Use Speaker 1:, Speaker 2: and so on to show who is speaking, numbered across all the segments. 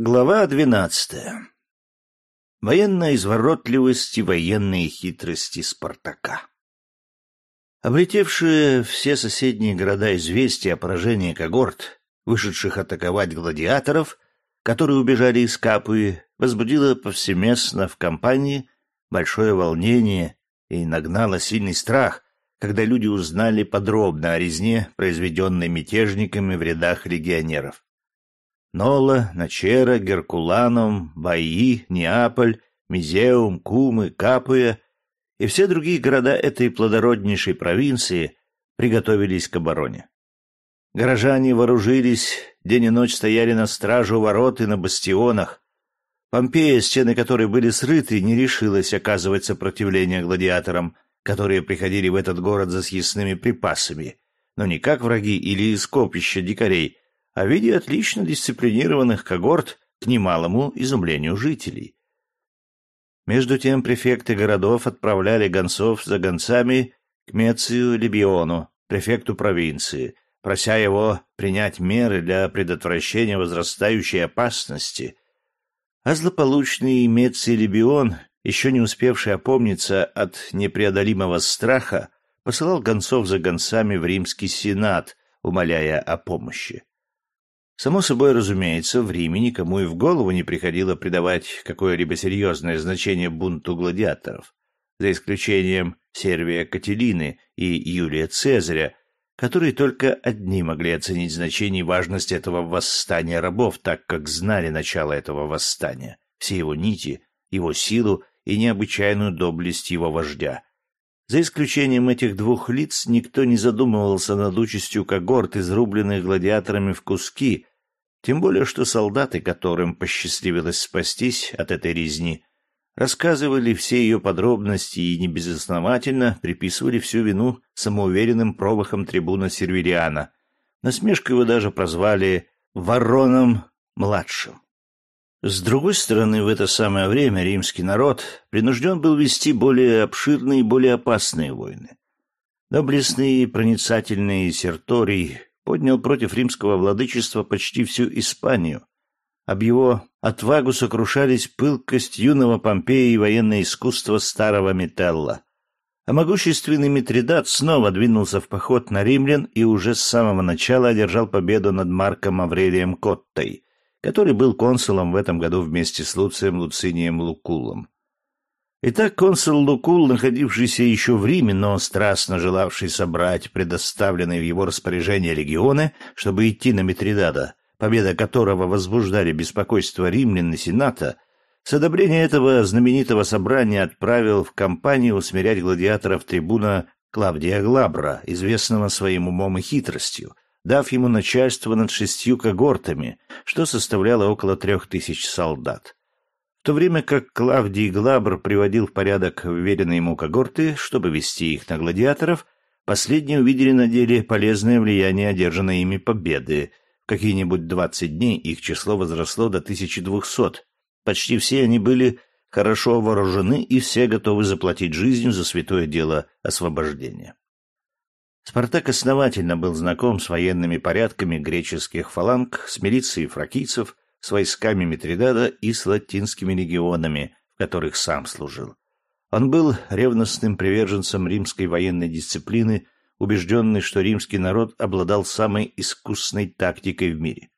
Speaker 1: Глава двенадцатая. Военная изворотливость и военные хитрости Спартака. Облетевшие все соседние города известия о поражении когорт, вышедших атаковать гладиаторов, которые убежали из Капуи, возбудило повсеместно в компании большое волнение и нагнало сильный страх, когда люди узнали подробно о резне, произведенной мятежниками в рядах легионеров. Нола, Начера, Геркуланум, Баи, Неаполь, Мизеум, Кумы, Капуя и все другие города этой плодороднейшей провинции приготовились к обороне. Горожане вооружились, день и ночь стояли на стражу ворот и на бастионах. Помпея, стены которой были срыты, не решилась оказывать сопротивление гладиаторам, которые приходили в этот город за съестными припасами, но не как враги или скопища дикарей, а в виде отлично дисциплинированных когорт к немалому изумлению жителей. Между тем префекты городов отправляли гонцов за гонцами к Мецию Либиону, префекту провинции, прося его принять меры для предотвращения возрастающей опасности. А злополучный Меций Либион, еще не успевший опомниться от непреодолимого страха, посылал гонцов за гонцами в римский сенат, умоляя о помощи. Само собой разумеется, в Риме никому и в голову не приходило придавать какое-либо серьезное значение бунту гладиаторов, за исключением Сервия Кателины и Юлия Цезаря, которые только одни могли оценить значение и важность этого восстания рабов, так как знали начало этого восстания, все его нити, его силу и необычайную доблесть его вождя. За исключением этих двух лиц никто не задумывался над участью когорт, изрубленных гладиаторами в куски, тем более, что солдаты, которым посчастливилось спастись от этой резни, рассказывали все ее подробности и небезосновательно приписывали всю вину самоуверенным провохам трибуна Сервириана. Насмешкой его даже прозвали «Вороном-младшим». С другой стороны, в это самое время римский народ принужден был вести более обширные и более опасные войны. Доблестный и проницательный Серторий поднял против римского владычества почти всю Испанию. Об его отвагу сокрушались пылкость юного Помпея и военное искусство старого Метелла. А могущественный Митридат снова двинулся в поход на римлян и уже с самого начала одержал победу над Марком Аврелием Коттой, который был консулом в этом году вместе с Луцием Луцинием Лукулом. Итак, консул Лукул, находившийся еще в Риме, но страстно желавший собрать предоставленные в его распоряжение легионы, чтобы идти на Митридада, победа которого возбуждали беспокойство римлян и сената, с одобрения этого знаменитого собрания отправил в кампанию усмирять гладиаторов трибуна Клавдия Глабра, известного своим умом и хитростью, дав ему начальство над шестью когортами, что составляло около трех тысяч солдат то время как Клавдий Глабр приводил в порядок вверенные ему когорты, чтобы вести их на гладиаторов, последние увидели на деле полезное влияние одержанной ими победы. В какие-нибудь двадцать дней их число возросло до 1200. Почти все они были хорошо вооружены и все готовы заплатить жизнью за святое дело освобождения. Спартак основательно был знаком с военными порядками греческих фаланг, с милицией фракийцев, с войсками Митридада и с латинскими легионами, в которых сам служил. Он был ревностным приверженцем римской военной дисциплины, убежденный, что римский народ обладал самой искусной тактикой в мире.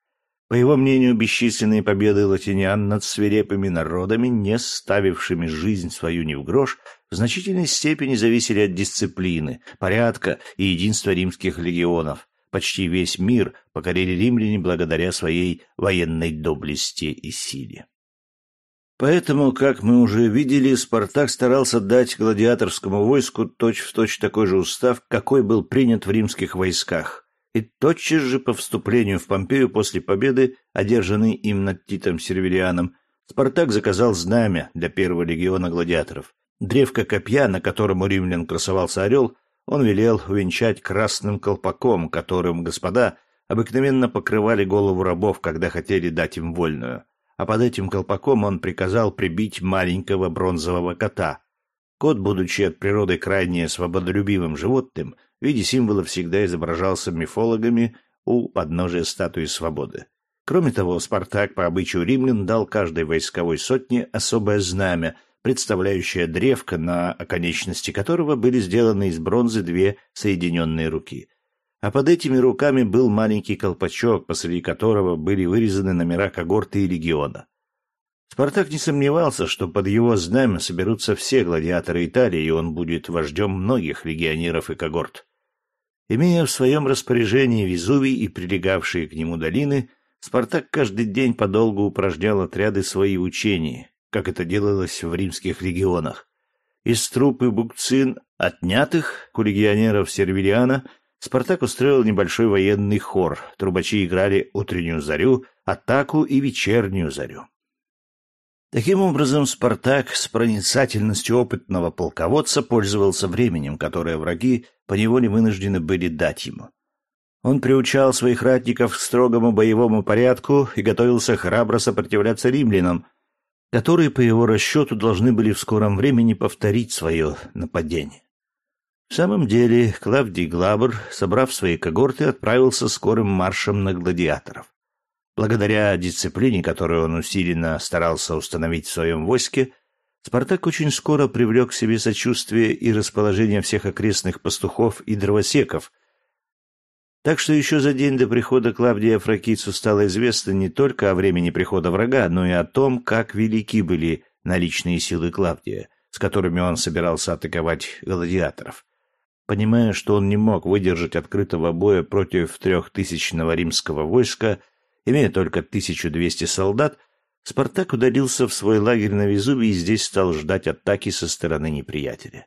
Speaker 1: По его мнению, бесчисленные победы латинян над свирепыми народами, не ставившими жизнь свою ни в грош, в значительной степени зависели от дисциплины, порядка и единства римских легионов, почти весь мир покорили римляне благодаря своей военной доблести и силе. Поэтому, как мы уже видели, Спартак старался дать гладиаторскому войску точь-в-точь точь такой же устав, какой был принят в римских войсках, и тотчас же по вступлению в Помпею после победы, одержанной им над Титом Сервилианом, Спартак заказал знамя для первого легиона гладиаторов. Древко копья, на котором у римлян красовался орел, он велел увенчать красным колпаком, которым господа обыкновенно покрывали голову рабов, когда хотели дать им вольную, а под этим колпаком он приказал прибить маленького бронзового кота. Кот, будучи от природы крайне свободолюбивым животным, в виде символа всегда изображался мифологами у подножия статуи свободы. Кроме того, Спартак по обычаю римлян дал каждой войсковой сотне особое знамя, представляющее древко, на оконечности которого были сделаны из бронзы две соединенные руки. А под этими руками был маленький колпачок, посреди которого были вырезаны номера когорты и легиона. Спартак не сомневался, что под его знамя соберутся все гладиаторы Италии, и он будет вождем многих легионеров и когорт. Имея в своем распоряжении Везувий и прилегавшие к нему долины, Спартак каждый день подолгу упражнял отряды свои учения, как это делалось в римских легионах. Из трупы букцин, отнятых у легионеров Сервилиана, Спартак устроил небольшой военный хор. Трубачи играли утреннюю зарю, атаку и вечернюю зарю. Таким образом, Спартак с проницательностью опытного полководца пользовался временем, которое враги поневоле вынуждены были дать ему. Он приучал своих ратников к строгому боевому порядку и готовился храбро сопротивляться римлянам, которые, по его расчету, должны были в скором времени повторить свое нападение. В самом деле, Клавдий Глабр, собрав свои когорты, отправился скорым маршем на гладиаторов. Благодаря дисциплине, которую он усиленно старался установить в своем войске, Спартак очень скоро привлек к себе сочувствие и расположение всех окрестных пастухов и дровосеков, так что еще за день до прихода Клавдия Фракицу стало известно не только о времени прихода врага, но и о том, как велики были наличные силы Клавдия, с которыми он собирался атаковать гладиаторов. Понимая, что он не мог выдержать открытого боя против трехтысячного римского войска, имея только 1200 солдат, Спартак удалился в свой лагерь на Везувии и здесь стал ждать атаки со стороны неприятеля.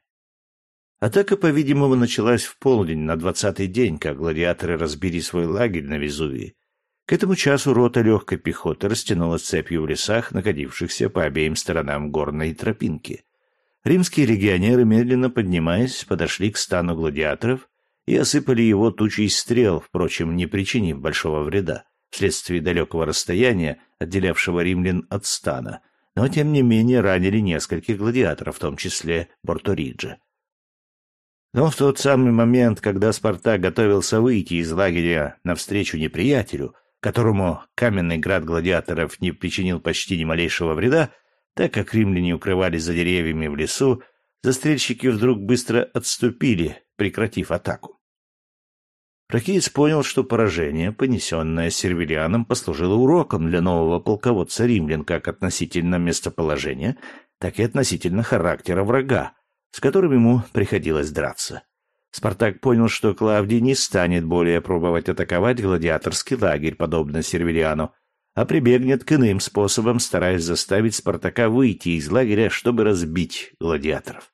Speaker 1: Атака, по-видимому, началась в полдень на двадцатый день, как гладиаторы разбили свой лагерь на Везувии. К этому часу рота легкой пехоты растянулась цепью в лесах, находившихся по обеим сторонам горной тропинки. Римские легионеры, медленно поднимаясь, подошли к стану гладиаторов и осыпали его тучей стрел, впрочем, не причинив большого вреда, вследствие далекого расстояния, отделявшего римлян от стана, но, тем не менее, ранили нескольких гладиаторов, в том числе Борториджа. Но в тот самый момент, когда Спартак готовился выйти из лагеря навстречу неприятелю, которому каменный град гладиаторов не причинил почти ни малейшего вреда, так как римляне укрывались за деревьями в лесу, застрельщики вдруг быстро отступили, прекратив атаку. Прокиец понял, что поражение, понесенное Сервилианом, послужило уроком для нового полководца римлян как относительно местоположения, так и относительно характера врага, с которым ему приходилось драться. Спартак понял, что Клавдий не станет более пробовать атаковать гладиаторский лагерь, подобно Сервилиану, а прибегнет к иным способам, стараясь заставить Спартака выйти из лагеря, чтобы разбить гладиаторов.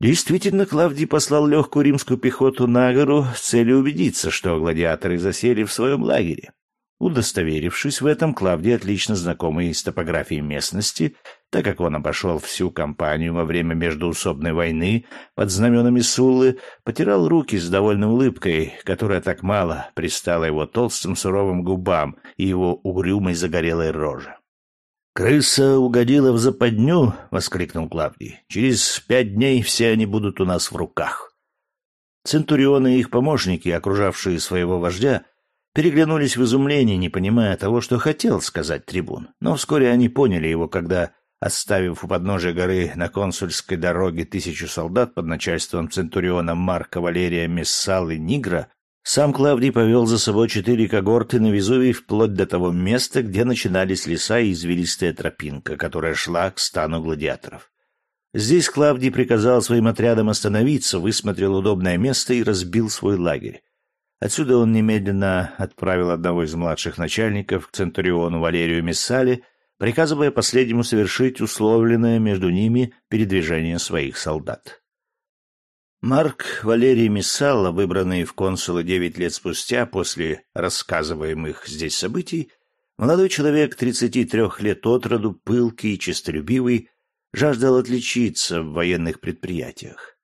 Speaker 1: Действительно, Клавдий послал легкую римскую пехоту на гору с целью убедиться, что гладиаторы засели в своем лагере. Удостоверившись в этом, Клавдий, отлично знакомый с топографией местности, так как он обошел всю кампанию во время междуусобной войны под знаменами Суллы, потирал руки с довольной улыбкой, которая так мало пристала его толстым суровым губам и его угрюмой загорелой роже. «Крыса угодила в западню!» — воскликнул Клавдий. «Через пять дней все они будут у нас в руках». Центурионы и их помощники, окружавшие своего вождя, переглянулись в изумлении, не понимая того, что хотел сказать трибун. Но вскоре они поняли его, когда Оставив у подножия горы на консульской дороге тысячу солдат под начальством центуриона Марка Валерия Мессалы Нигра, сам Клавдий повел за собой четыре когорты на Везувий вплоть до того места, где начинались леса и извилистая тропинка, которая шла к стану гладиаторов. Здесь Клавдий приказал своим отрядам остановиться, высмотрел удобное место и разбил свой лагерь. Отсюда он немедленно отправил одного из младших начальников к центуриону Валерию Мессале приказывая последнему совершить условленное между ними передвижение своих солдат. Марк Валерий Мессалла, выбранный в консулы девять лет спустя после рассказываемых здесь событий, молодой человек 33 лет от роду, пылкий и честолюбивый, жаждал отличиться в военных предприятиях.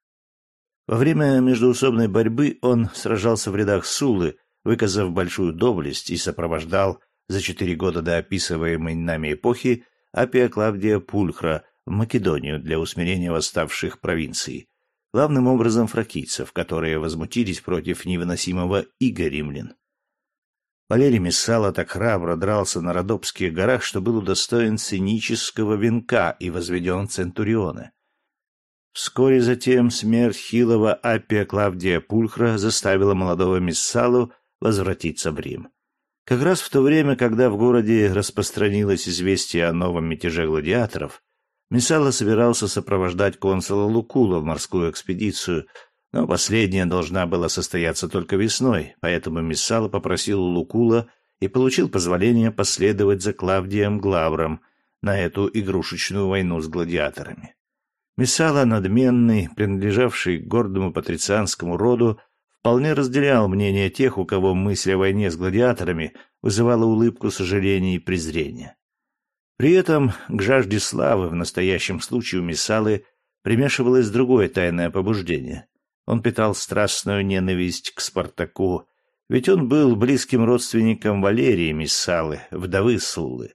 Speaker 1: Во время междуусобной борьбы он сражался в рядах Сулы, выказав большую доблесть и сопровождал за четыре года до описываемой нами эпохи Апия Клавдия Пульхра в Македонию для усмирения восставших провинций, главным образом фракийцев, которые возмутились против невыносимого ига римлян. Валерий Мессала так храбро дрался на Родопских горах, что был удостоен сценического венка и возведен в Центурионы. Вскоре затем смерть хилого Аппия Клавдия Пульхра заставила молодого Мессалу возвратиться в Рим. Как раз в то время, когда в городе распространилось известие о новом мятеже гладиаторов, Мессала собирался сопровождать консула Лукула в морскую экспедицию, но последняя должна была состояться только весной, поэтому Мессала попросил у Лукула и получил позволение последовать за Клавдием Главром на эту игрушечную войну с гладиаторами. Мессала, надменный, принадлежавший гордому патрицианскому роду, вполне разделял мнение тех, у кого мысль о войне с гладиаторами вызывала улыбку сожаления и презрения. При этом к жажде славы в настоящем случае у Мессалы примешивалось другое тайное побуждение. Он питал страстную ненависть к Спартаку, ведь он был близким родственником Валерии Мессалы, вдовы Суллы.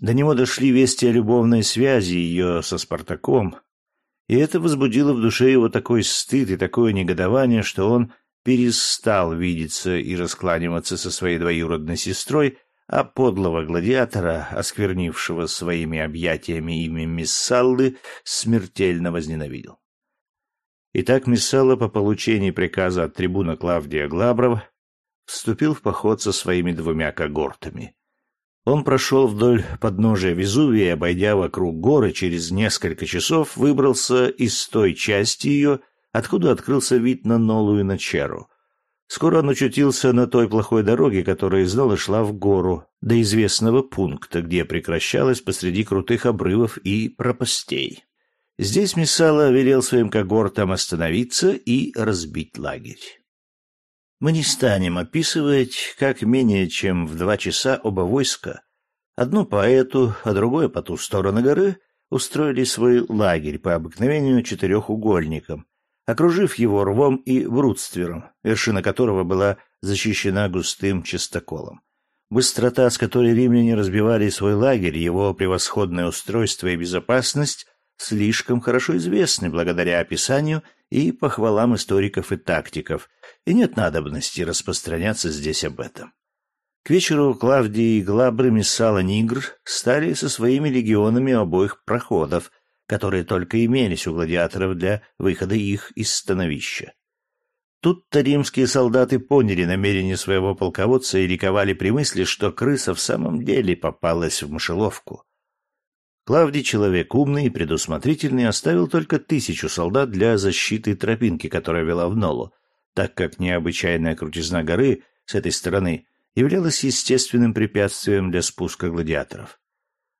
Speaker 1: До него дошли вести о любовной связи ее со Спартаком, и это возбудило в душе его такой стыд и такое негодование, что он перестал видеться и раскланиваться со своей двоюродной сестрой, а подлого гладиатора, осквернившего своими объятиями имя Миссаллы, смертельно возненавидел. Итак, Миссалла по получении приказа от трибуна Клавдия Глаброва вступил в поход со своими двумя когортами. Он прошел вдоль подножия Везувия обойдя вокруг горы, через несколько часов выбрался из той части ее, откуда открылся вид на Нолу и на. Скоро он очутился на той плохой дороге, которая из шла в гору, до известного пункта, где прекращалась посреди крутых обрывов и пропастей. Здесь Мессала велел своим когортам остановиться и разбить лагерь. Мы не станем описывать, как менее чем в два часа оба войска, одно по эту, а другое по ту сторону горы, устроили свой лагерь по обыкновению четырехугольником, окружив его рвом и брудствером, вершина которого была защищена густым чистоколом. Быстрота, с которой римляне разбивали свой лагерь, его превосходное устройство и безопасность слишком хорошо известны благодаря описанию и похвалам историков и тактиков – и нет надобности распространяться здесь об этом. К вечеру Клавдий и Глабры Мессала Нигр стали со своими легионами обоих проходов, которые только имелись у гладиаторов для выхода их из становища. Тут-то римские солдаты поняли намерение своего полководца и ликовали при мысли, что крыса в самом деле попалась в мышеловку. Клавдий, человек умный и предусмотрительный, оставил только тысячу солдат для защиты тропинки, которая вела в Нолу, так как необычайная крутизна горы с этой стороны являлась естественным препятствием для спуска гладиаторов.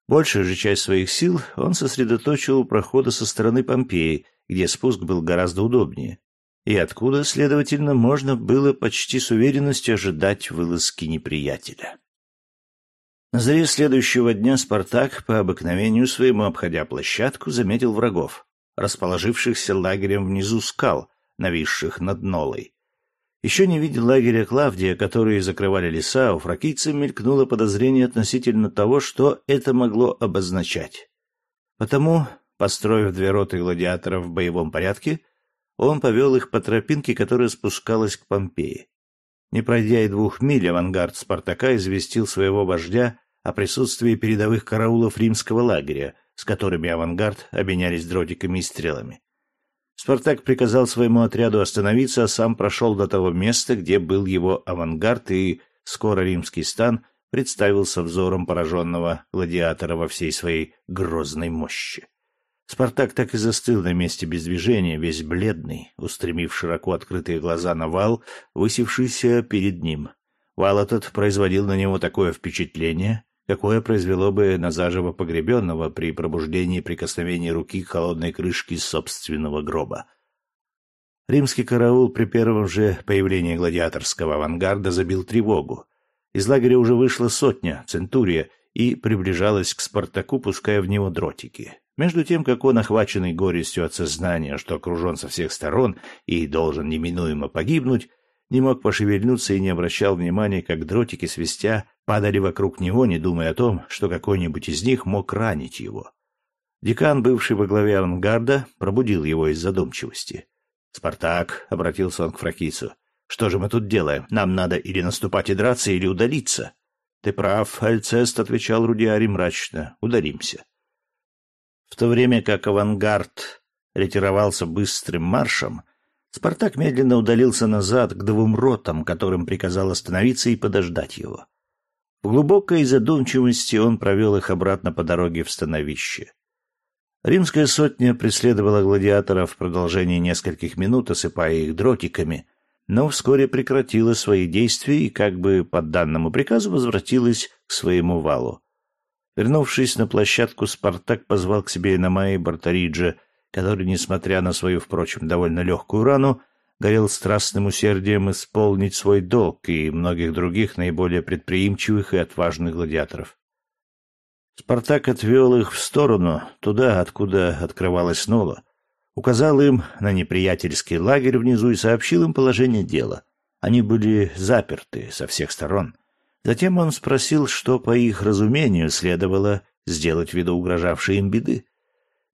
Speaker 1: Большую же часть своих сил он сосредоточил у прохода со стороны Помпеи, где спуск был гораздо удобнее, и откуда, следовательно, можно было почти с уверенностью ожидать вылазки неприятеля. На заре следующего дня Спартак, по обыкновению своему обходя площадку, заметил врагов, расположившихся лагерем внизу скал, нависших над Нолой. Еще не видя лагеря Клавдия, которые закрывали леса, у фракийца мелькнуло подозрение относительно того, что это могло обозначать. Потому, построив две роты гладиаторов в боевом порядке, он повел их по тропинке, которая спускалась к Помпеи. Не пройдя и двух миль, авангард Спартака известил своего вождя о присутствии передовых караулов римского лагеря, с которыми авангард обменялись дротиками и стрелами. Спартак приказал своему отряду остановиться, а сам прошел до того места, где был его авангард, и скоро римский стан представился взором пораженного гладиатора во всей своей грозной мощи. Спартак так и застыл на месте без движения, весь бледный, устремив широко открытые глаза на вал, высевшийся перед ним. Вал этот производил на него такое впечатление, какое произвело бы на заживо погребенного при пробуждении прикосновения руки к холодной крышке собственного гроба. Римский караул при первом же появлении гладиаторского авангарда забил тревогу. Из лагеря уже вышла сотня, центурия, и приближалась к Спартаку, пуская в него дротики. Между тем, как он, охваченный горестью от сознания, что окружен со всех сторон и должен неминуемо погибнуть, не мог пошевельнуться и не обращал внимания, как дротики свистя падали вокруг него, не думая о том, что какой-нибудь из них мог ранить его. Декан, бывший во главе авангарда, пробудил его из задумчивости. «Спартак», — обратился он к фракийцу, Что же мы тут делаем? Нам надо или наступать и драться, или удалиться. Ты прав, Альцест, отвечал Рудиари мрачно. Ударимся. В то время как авангард ретировался быстрым маршем, Спартак медленно удалился назад к двум ротам, которым приказал остановиться и подождать его. В глубокой задумчивости он провел их обратно по дороге в становище. Римская сотня преследовала гладиаторов в продолжении нескольких минут, осыпая их дротиками, но вскоре прекратила свои действия и, как бы по данному приказу, возвратилась к своему валу. Вернувшись на площадку, Спартак позвал к себе Иномая и Бартариджа, который, несмотря на свою, впрочем, довольно легкую рану, горел страстным усердием исполнить свой долг и многих других наиболее предприимчивых и отважных гладиаторов. Спартак отвел их в сторону, туда, откуда открывалась Нола, указал им на неприятельский лагерь внизу и сообщил им положение дела. Они были заперты со всех сторон. Затем он спросил, что, по их разумению, следовало сделать ввиду угрожавшей им беды.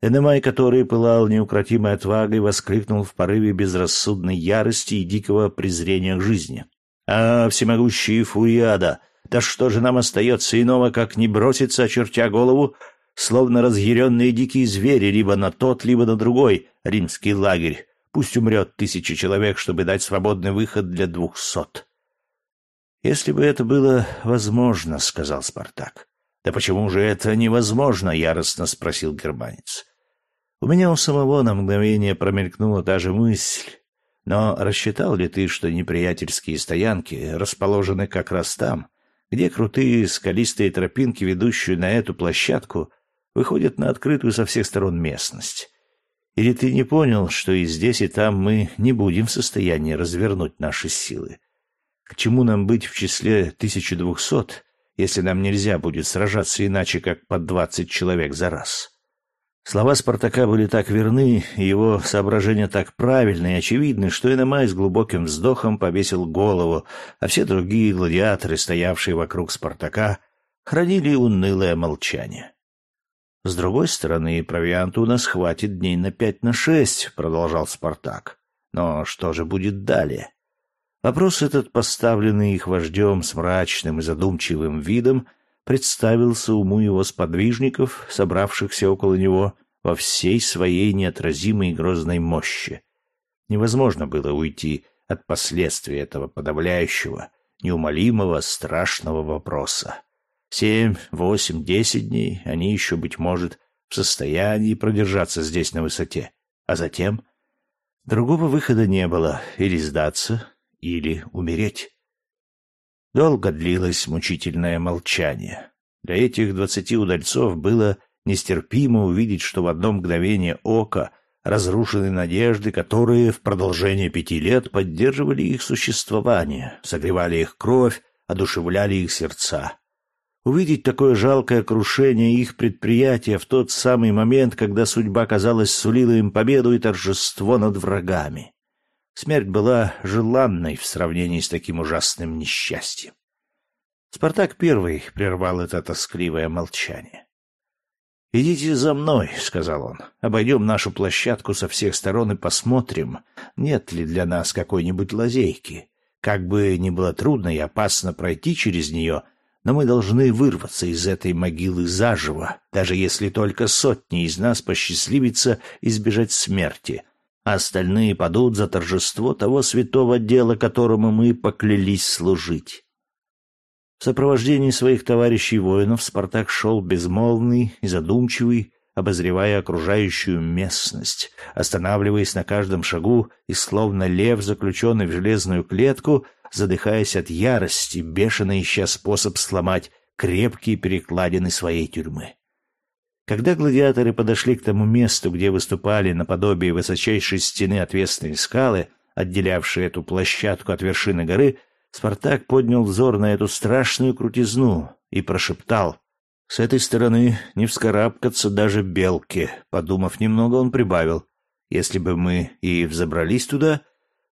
Speaker 1: Энемай, который пылал неукротимой отвагой, воскликнул в порыве безрассудной ярости и дикого презрения к жизни. «А, всемогущий Фуриада! Да что же нам остается иного, как не броситься, очертя голову, словно разъяренные дикие звери, либо на тот, либо на другой римский лагерь. Пусть умрет тысячи человек, чтобы дать свободный выход для двухсот. «Если бы это было возможно», — сказал Спартак. «Да почему же это невозможно?» — яростно спросил германец. «У меня у самого на мгновение промелькнула та же мысль. Но рассчитал ли ты, что неприятельские стоянки расположены как раз там, где крутые скалистые тропинки, ведущие на эту площадку, выходят на открытую со всех сторон местность. Или ты не понял, что и здесь, и там мы не будем в состоянии развернуть наши силы? К чему нам быть в числе 1200, если нам нельзя будет сражаться иначе, как по двадцать человек за раз? Слова Спартака были так верны, его соображения так правильны и очевидны, что Иномай с глубоким вздохом повесил голову, а все другие гладиаторы, стоявшие вокруг Спартака, хранили унылое молчание. «С другой стороны, провианта у нас хватит дней на пять на шесть», — продолжал Спартак. «Но что же будет далее?» Вопрос этот, поставленный их вождем с мрачным и задумчивым видом, представился уму его сподвижников, собравшихся около него, во всей своей неотразимой и грозной мощи. Невозможно было уйти от последствий этого подавляющего, неумолимого, страшного вопроса. Семь, восемь, десять дней они еще, быть может, в состоянии продержаться здесь на высоте. А затем... Другого выхода не было — или сдаться, или умереть. Долго длилось мучительное молчание. Для этих двадцати удальцов было нестерпимо увидеть, что в одно мгновение ока разрушены надежды, которые в продолжение пяти лет поддерживали их существование, согревали их кровь, одушевляли их сердца. Увидеть такое жалкое крушение их предприятия в тот самый момент, когда судьба, казалось, сулила им победу и торжество над врагами. Смерть была желанной в сравнении с таким ужасным несчастьем. Спартак первый прервал это тоскливое молчание. «Идите за мной», — сказал он. «Обойдем нашу площадку со всех сторон и посмотрим, нет ли для нас какой-нибудь лазейки. Как бы ни было трудно и опасно пройти через нее, но мы должны вырваться из этой могилы заживо, даже если только сотни из нас посчастливится избежать смерти, а остальные падут за торжество того святого дела, которому мы поклялись служить. В сопровождении своих товарищей воинов Спартак шел безмолвный и задумчивый, обозревая окружающую местность, останавливаясь на каждом шагу и, словно лев, заключенный в железную клетку, задыхаясь от ярости, бешено ища способ сломать крепкие перекладины своей тюрьмы. Когда гладиаторы подошли к тому месту, где выступали наподобие высочайшей стены отвесные скалы, отделявшие эту площадку от вершины горы, Спартак поднял взор на эту страшную крутизну и прошептал. «С этой стороны не вскарабкаться даже белке». Подумав немного, он прибавил. «Если бы мы и взобрались туда,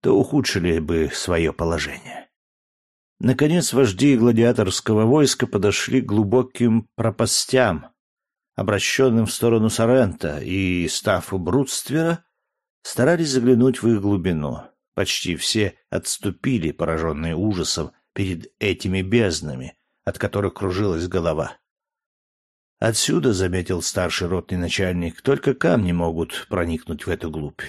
Speaker 1: то ухудшили бы свое положение». Наконец вожди гладиаторского войска подошли к глубоким пропастям, обращенным в сторону Сорента, и, став у Брудствера, старались заглянуть в их глубину. Почти все отступили, пораженные ужасом перед этими безднами, от которых кружилась голова. Отсюда, заметил старший ротный начальник, только камни могут проникнуть в эту глубь.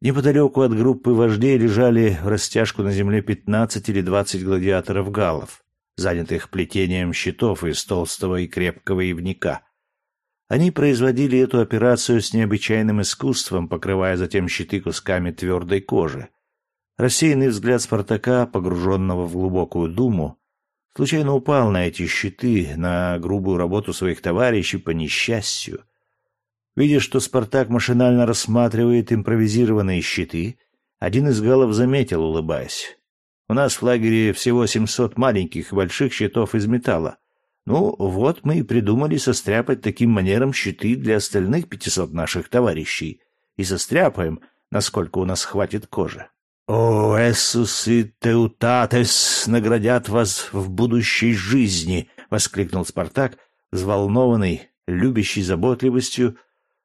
Speaker 1: Неподалеку от группы вождей лежали в растяжку на земле пятнадцать или двадцать гладиаторов-галов, занятых плетением щитов из толстого и крепкого ивника. Они производили эту операцию с необычайным искусством, покрывая затем щиты кусками твердой кожи. Рассеянный взгляд Спартака, погруженного в глубокую думу, случайно упал на эти щиты, на грубую работу своих товарищей по несчастью. Видя, что Спартак машинально рассматривает импровизированные щиты, один из галов заметил, улыбаясь. «У нас в лагере всего семьсот маленьких и больших щитов из металла. Ну, вот мы и придумали состряпать таким манером щиты для остальных пятисот наших товарищей. И состряпаем, насколько у нас хватит кожи. «О, Эссус и Теутатес наградят вас в будущей жизни!» — воскликнул Спартак, взволнованный, любящий заботливостью,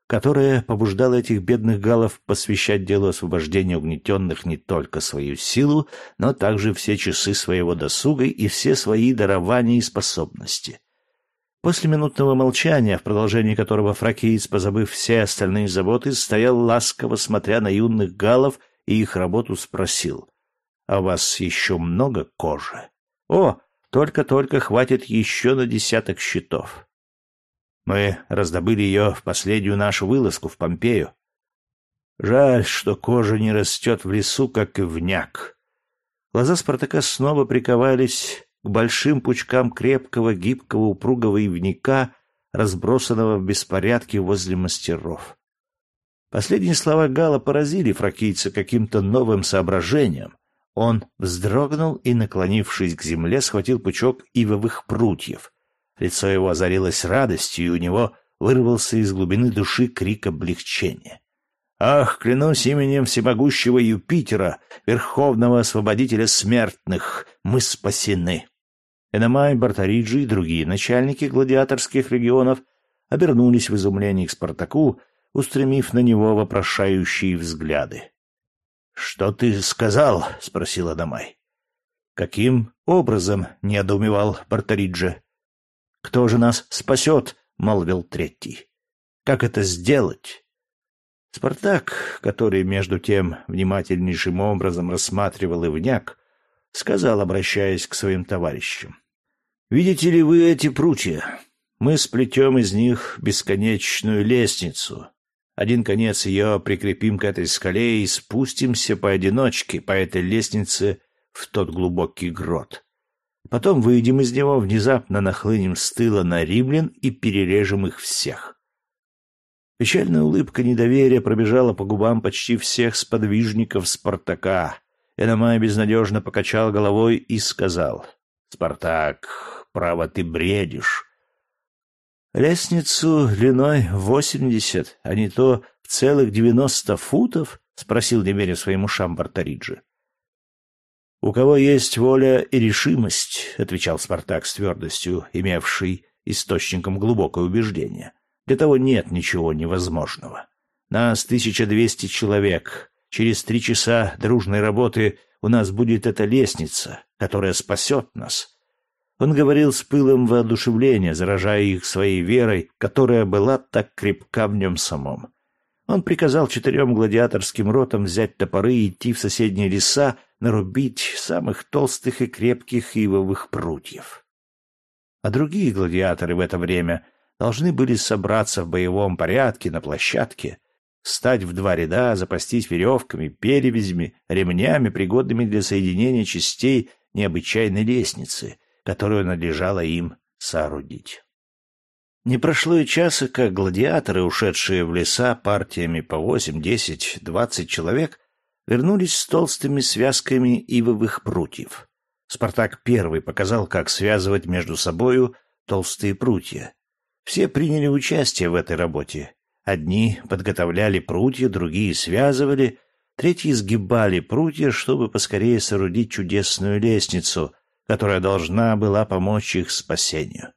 Speaker 1: которая побуждала этих бедных галов посвящать делу освобождения угнетенных не только свою силу, но также все часы своего досуга и все свои дарования и способности. После минутного молчания, в продолжении которого фракиец, позабыв все остальные заботы, стоял ласково, смотря на юных галов и их работу, спросил, «А у вас еще много кожи?» «О, только-только хватит еще на десяток щитов». Мы раздобыли ее в последнюю нашу вылазку в Помпею. Жаль, что кожа не растет в лесу, как и вняк. Глаза Спартака снова приковались к большим пучкам крепкого, гибкого, упругого ивника, разбросанного в беспорядке возле мастеров. Последние слова Гала поразили фракийца каким-то новым соображением. Он вздрогнул и, наклонившись к земле, схватил пучок ивовых прутьев — Лицо его озарилось радостью, и у него вырвался из глубины души крик облегчения. «Ах, клянусь именем всемогущего Юпитера, верховного освободителя смертных, мы спасены!» Эномай, Бартариджи и другие начальники гладиаторских регионов обернулись в изумлении к Спартаку, устремив на него вопрошающие взгляды. «Что ты сказал?» — спросил Адамай. «Каким образом?» — недоумевал Бартариджи. «Кто же нас спасет?» — молвил третий. «Как это сделать?» Спартак, который между тем внимательнейшим образом рассматривал Ивняк, сказал, обращаясь к своим товарищам. «Видите ли вы эти прутья? Мы сплетем из них бесконечную лестницу. Один конец ее прикрепим к этой скале и спустимся поодиночке по этой лестнице в тот глубокий грот. Потом выйдем из него, внезапно нахлынем с тыла на римлян и перережем их всех. Печальная улыбка недоверия пробежала по губам почти всех сподвижников Спартака. Эномай безнадежно покачал головой и сказал, «Спартак, право ты бредишь. Лестницу длиной восемьдесят, а не то в целых девяносто футов?» — спросил, не веря своим ушам Бартариджи. «У кого есть воля и решимость», — отвечал Спартак с твердостью, имевший источником глубокое убеждение, — «для того нет ничего невозможного. Нас тысяча двести человек. Через три часа дружной работы у нас будет эта лестница, которая спасет нас». Он говорил с пылом воодушевления, заражая их своей верой, которая была так крепка в нем самом. Он приказал четырем гладиаторским ротам взять топоры и идти в соседние леса, нарубить самых толстых и крепких ивовых прутьев. А другие гладиаторы в это время должны были собраться в боевом порядке на площадке, встать в два ряда, запастись веревками, перевязями, ремнями, пригодными для соединения частей необычайной лестницы, которую надлежало им соорудить. Не прошло и часа, как гладиаторы, ушедшие в леса партиями по восемь, десять, двадцать человек, вернулись с толстыми связками ивовых прутьев. Спартак первый показал, как связывать между собою толстые прутья. Все приняли участие в этой работе. Одни подготовляли прутья, другие связывали, третьи сгибали прутья, чтобы поскорее соорудить чудесную лестницу, которая должна была помочь их спасению.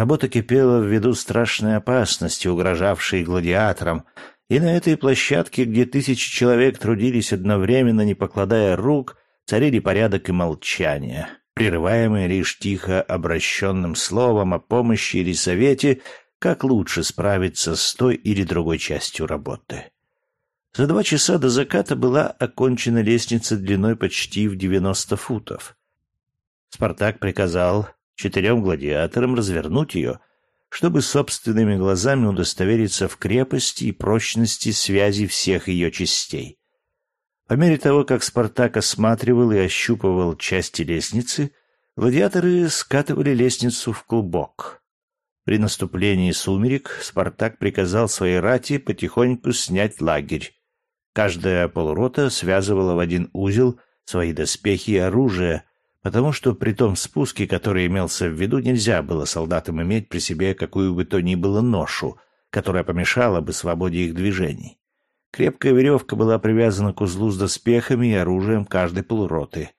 Speaker 1: Работа кипела ввиду страшной опасности, угрожавшей гладиаторам, И на этой площадке, где тысячи человек трудились одновременно, не покладая рук, царили порядок и молчание, прерываемые лишь тихо обращенным словом о помощи или совете, как лучше справиться с той или другой частью работы. За два часа до заката была окончена лестница длиной почти в девяносто футов. Спартак приказал четырем гладиаторам развернуть ее — чтобы собственными глазами удостовериться в крепости и прочности связи всех ее частей. По мере того, как Спартак осматривал и ощупывал части лестницы, гладиаторы скатывали лестницу в клубок. При наступлении сумерек Спартак приказал своей рати потихоньку снять лагерь. Каждая полурота связывала в один узел свои доспехи и оружие, потому что при том спуске, который имелся в виду, нельзя было солдатам иметь при себе какую бы то ни было ношу, которая помешала бы свободе их движений. Крепкая веревка была привязана к узлу с доспехами и оружием каждой полуроты.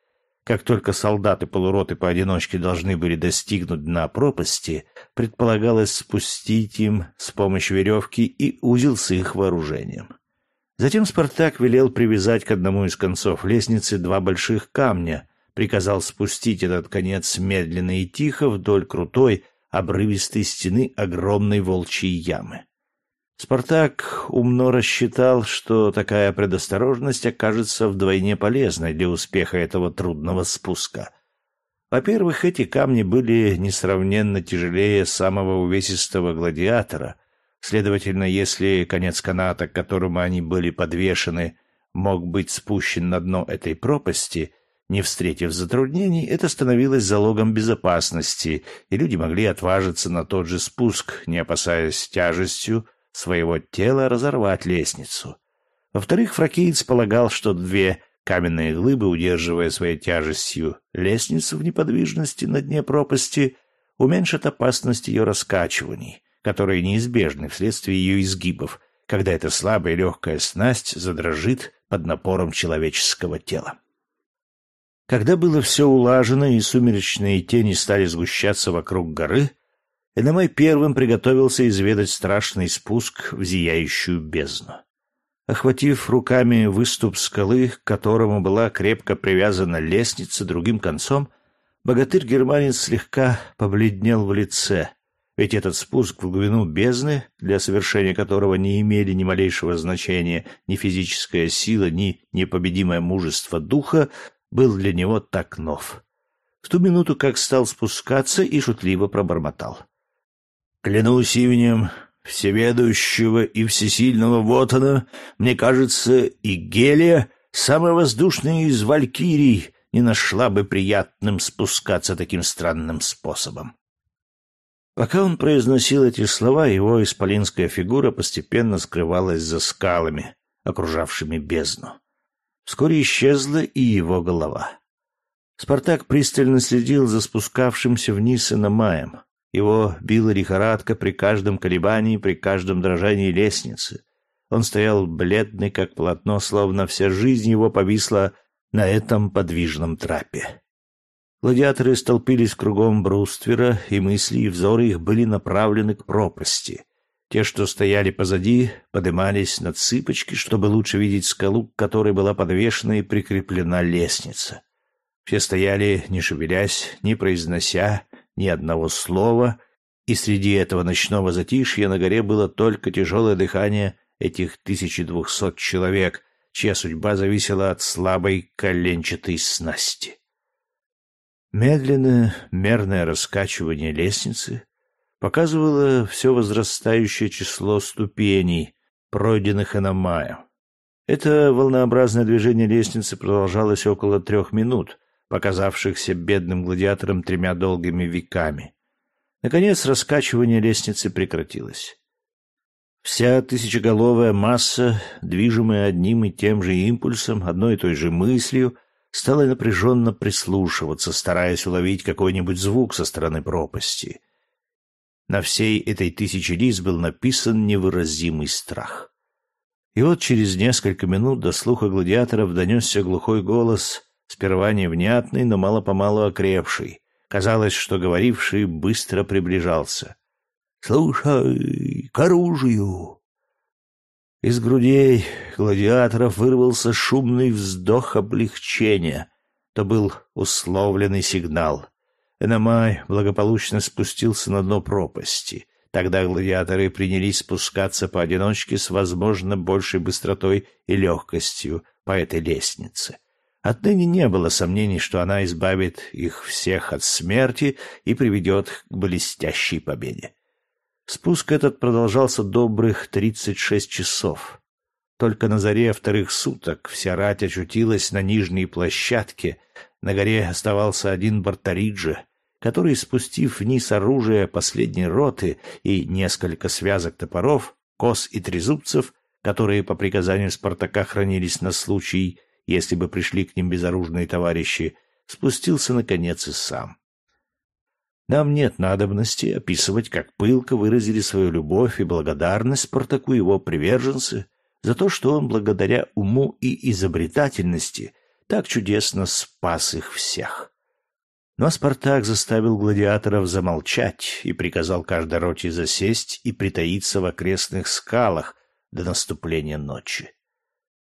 Speaker 1: Как только солдаты полуроты поодиночке должны были достигнуть дна пропасти, предполагалось спустить им с помощью веревки и узел с их вооружением. Затем Спартак велел привязать к одному из концов лестницы два больших камня, приказал спустить этот конец медленно и тихо вдоль крутой, обрывистой стены огромной волчьей ямы. Спартак умно рассчитал, что такая предосторожность окажется вдвойне полезной для успеха этого трудного спуска. Во-первых, эти камни были несравненно тяжелее самого увесистого гладиатора, следовательно, если конец каната, к которому они были подвешены, мог быть спущен на дно этой пропасти — не встретив затруднений, это становилось залогом безопасности, и люди могли отважиться на тот же спуск, не опасаясь тяжестью своего тела разорвать лестницу. Во-вторых, фракиец полагал, что две каменные глыбы, удерживая своей тяжестью лестницу в неподвижности на дне пропасти, уменьшат опасность ее раскачиваний, которые неизбежны вследствие ее изгибов, когда эта слабая и легкая снасть задрожит под напором человеческого тела. Когда было все улажено и сумеречные тени стали сгущаться вокруг горы, Эномай первым приготовился изведать страшный спуск в зияющую бездну. Охватив руками выступ скалы, к которому была крепко привязана лестница другим концом, богатырь-германец слегка побледнел в лице, ведь этот спуск в глубину бездны, для совершения которого не имели ни малейшего значения ни физическая сила, ни непобедимое мужество духа, был для него так нов. В ту минуту, как стал спускаться, и шутливо пробормотал. «Клянусь именем всеведущего и всесильного Вотана, мне кажется, и Гелия, самая воздушная из валькирий, не нашла бы приятным спускаться таким странным способом». Пока он произносил эти слова, его исполинская фигура постепенно скрывалась за скалами, окружавшими бездну. Вскоре исчезла и его голова. Спартак пристально следил за спускавшимся вниз иномаем. Его била лихорадка при каждом колебании, при каждом дрожании лестницы. Он стоял бледный, как полотно, словно вся жизнь его повисла на этом подвижном трапе. Гладиаторы столпились кругом бруствера, и мысли и взоры их были направлены к пропасти. Те, что стояли позади, подымались на цыпочки, чтобы лучше видеть скалу, к которой была подвешена и прикреплена лестница. Все стояли, не шевелясь, не произнося ни одного слова, и среди этого ночного затишья на горе было только тяжелое дыхание этих 1200 человек, чья судьба зависела от слабой коленчатой снасти. Медленное, мерное раскачивание лестницы показывало все возрастающее число ступеней, пройденных Иномаю. Это волнообразное движение лестницы продолжалось около трех минут, показавшихся бедным гладиаторам тремя долгими веками. Наконец, раскачивание лестницы прекратилось. Вся тысячеголовая масса, движимая одним и тем же импульсом, одной и той же мыслью, стала напряженно прислушиваться, стараясь уловить какой-нибудь звук со стороны пропасти — на всей этой тысяче лиц был написан невыразимый страх. И вот через несколько минут до слуха гладиаторов донесся глухой голос, сперва невнятный, но мало-помалу окрепший. Казалось, что говоривший быстро приближался. «Слушай, к оружию!» Из грудей гладиаторов вырвался шумный вздох облегчения. То был условленный сигнал. Эномай благополучно спустился на дно пропасти. Тогда гладиаторы принялись спускаться поодиночке с, возможно, большей быстротой и легкостью по этой лестнице. Отныне не было сомнений, что она избавит их всех от смерти и приведет к блестящей победе. Спуск этот продолжался добрых тридцать шесть часов. Только на заре вторых суток вся рать очутилась на нижней площадке. На горе оставался один Бартариджи, который, спустив вниз оружие последней роты и несколько связок топоров, кос и трезубцев, которые по приказанию Спартака хранились на случай, если бы пришли к ним безоружные товарищи, спустился, наконец, и сам. Нам нет надобности описывать, как пылко выразили свою любовь и благодарность Спартаку его приверженцы за то, что он благодаря уму и изобретательности так чудесно спас их всех. Но Спартак заставил гладиаторов замолчать и приказал каждой роте засесть и притаиться в окрестных скалах до наступления ночи.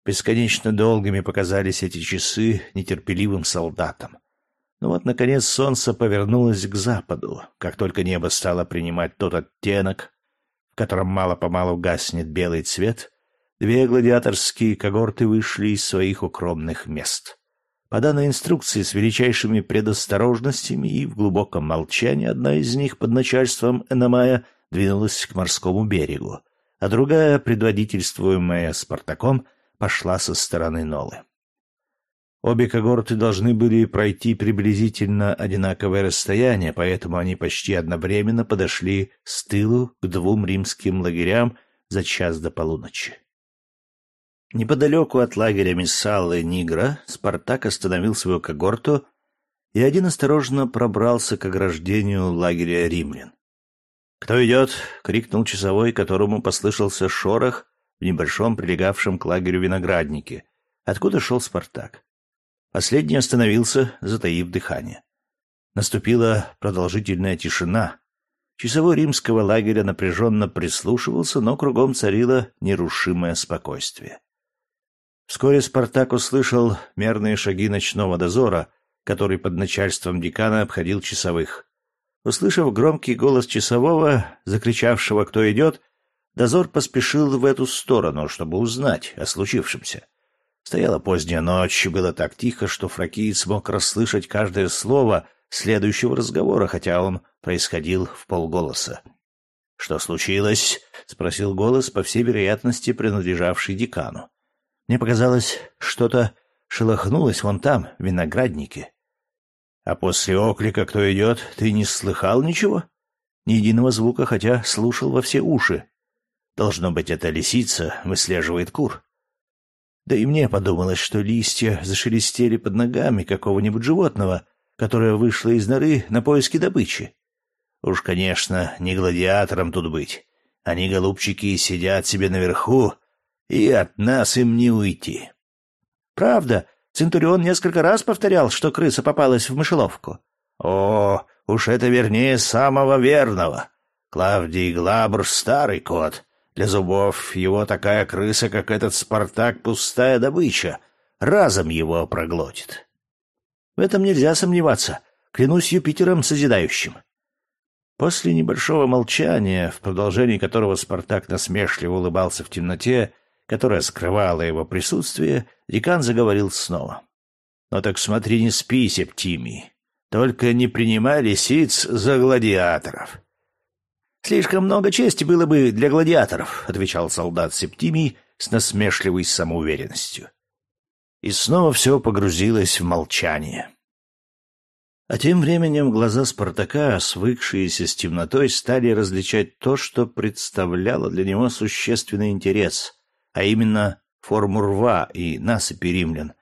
Speaker 1: Бесконечно долгими показались эти часы нетерпеливым солдатам. Но ну вот, наконец, солнце повернулось к западу, как только небо стало принимать тот оттенок, в котором мало-помалу гаснет белый цвет, две гладиаторские когорты вышли из своих укромных мест. По данной инструкции с величайшими предосторожностями и в глубоком молчании одна из них под начальством Эномая двинулась к морскому берегу, а другая, предводительствуемая Спартаком, пошла со стороны Нолы. Обе когорты должны были пройти приблизительно одинаковое расстояние, поэтому они почти одновременно подошли с тылу к двум римским лагерям за час до полуночи. Неподалеку от лагеря Миссалы Нигра Спартак остановил свою когорту, и один осторожно пробрался к ограждению лагеря римлян. «Кто идет?» — крикнул часовой, которому послышался шорох в небольшом прилегавшем к лагерю винограднике, откуда шел Спартак. Последний остановился, затаив дыхание. Наступила продолжительная тишина. Часовой римского лагеря напряженно прислушивался, но кругом царило нерушимое спокойствие. Вскоре Спартак услышал мерные шаги ночного дозора, который под начальством декана обходил часовых. Услышав громкий голос часового, закричавшего «Кто идет?», дозор поспешил в эту сторону, чтобы узнать о случившемся. Стояла поздняя ночь, было так тихо, что фракиец мог расслышать каждое слово следующего разговора, хотя он происходил в полголоса. «Что случилось?» — спросил голос, по всей вероятности, принадлежавший декану. Мне показалось, что-то шелохнулось вон там, в винограднике. А после оклика «Кто идет?» ты не слыхал ничего? Ни единого звука, хотя слушал во все уши. Должно быть, эта лисица выслеживает кур. Да и мне подумалось, что листья зашелестели под ногами какого-нибудь животного, которое вышло из норы на поиски добычи. Уж, конечно, не гладиатором тут быть. Они, голубчики, сидят себе наверху, и от нас им не уйти. Правда, Центурион несколько раз повторял, что крыса попалась в мышеловку. О, уж это вернее самого верного. Клавдий Глабр — старый кот, для зубов его такая крыса, как этот Спартак, пустая добыча. Разом его проглотит. В этом нельзя сомневаться. Клянусь Юпитером созидающим. После небольшого молчания, в продолжении которого Спартак насмешливо улыбался в темноте, которая скрывала его присутствие, декан заговорил снова. «Ну так смотри, не спи, Септимий. Только не принимай лисиц за гладиаторов. «Слишком много чести было бы для гладиаторов», — отвечал солдат Септимий с насмешливой самоуверенностью. И снова все погрузилось в молчание. А тем временем глаза Спартака, свыкшиеся с темнотой, стали различать то, что представляло для него существенный интерес, а именно форму рва и насыпи римлян,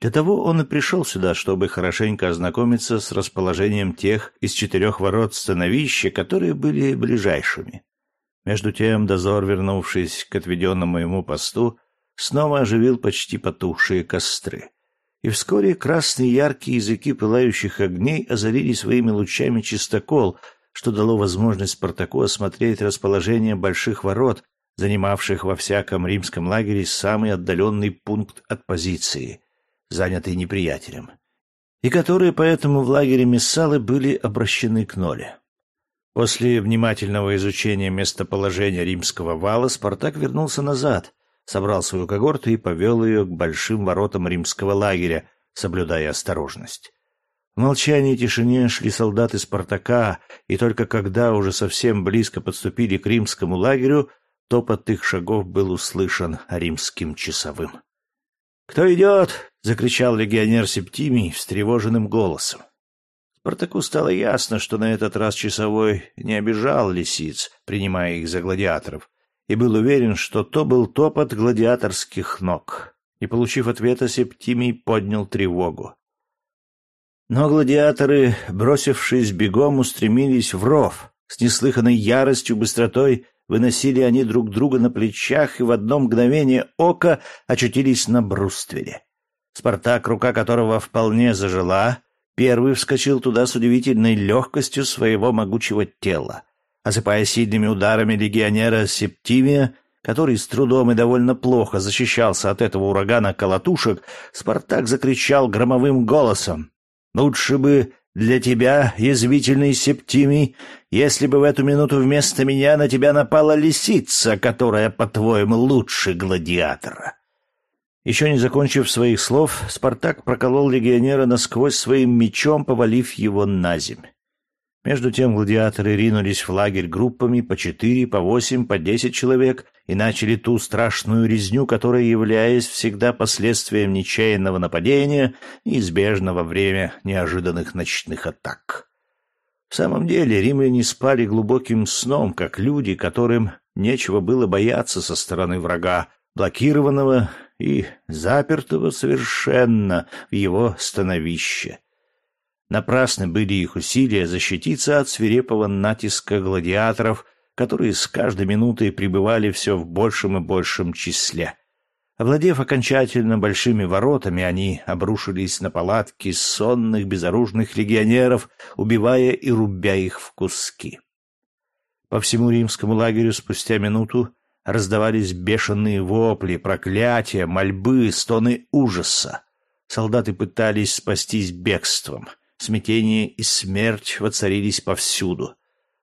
Speaker 1: для того он и пришел сюда, чтобы хорошенько ознакомиться с расположением тех из четырех ворот становища, которые были ближайшими. Между тем дозор, вернувшись к отведенному ему посту, снова оживил почти потухшие костры. И вскоре красные яркие языки пылающих огней озарили своими лучами чистокол, что дало возможность Спартаку осмотреть расположение больших ворот, занимавших во всяком римском лагере самый отдаленный пункт от позиции, занятый неприятелем, и которые поэтому в лагере Мессалы были обращены к Ноле. После внимательного изучения местоположения римского вала Спартак вернулся назад, собрал свою когорту и повел ее к большим воротам римского лагеря, соблюдая осторожность. В молчании и тишине шли солдаты Спартака, и только когда уже совсем близко подступили к римскому лагерю, Топот их шагов был услышан римским часовым. «Кто идет?» — закричал легионер Септимий встревоженным голосом. Спартаку стало ясно, что на этот раз часовой не обижал лисиц, принимая их за гладиаторов, и был уверен, что то был топот гладиаторских ног. И, получив ответа, Септимий поднял тревогу. Но гладиаторы, бросившись бегом, устремились в ров, с неслыханной яростью, быстротой Выносили они друг друга на плечах и в одно мгновение ока очутились на бруствере. Спартак, рука которого вполне зажила, первый вскочил туда с удивительной легкостью своего могучего тела. Осыпая сильными ударами легионера Септимия, который с трудом и довольно плохо защищался от этого урагана колотушек, Спартак закричал громовым голосом. «Лучше бы для тебя, язвительный Септимий, если бы в эту минуту вместо меня на тебя напала лисица, которая, по-твоему, лучше гладиатора. Еще не закончив своих слов, Спартак проколол легионера насквозь своим мечом, повалив его на земь. Между тем гладиаторы ринулись в лагерь группами по четыре, по восемь, по десять человек и начали ту страшную резню, которая, являясь всегда последствием нечаянного нападения, неизбежна во время неожиданных ночных атак. В самом деле римляне спали глубоким сном, как люди, которым нечего было бояться со стороны врага, блокированного и запертого совершенно в его становище. Напрасны были их усилия защититься от свирепого натиска гладиаторов, которые с каждой минутой пребывали все в большем и большем числе. Овладев окончательно большими воротами, они обрушились на палатки сонных безоружных легионеров, убивая и рубя их в куски. По всему римскому лагерю спустя минуту раздавались бешеные вопли, проклятия, мольбы, стоны ужаса. Солдаты пытались спастись бегством — Смятение и смерть воцарились повсюду.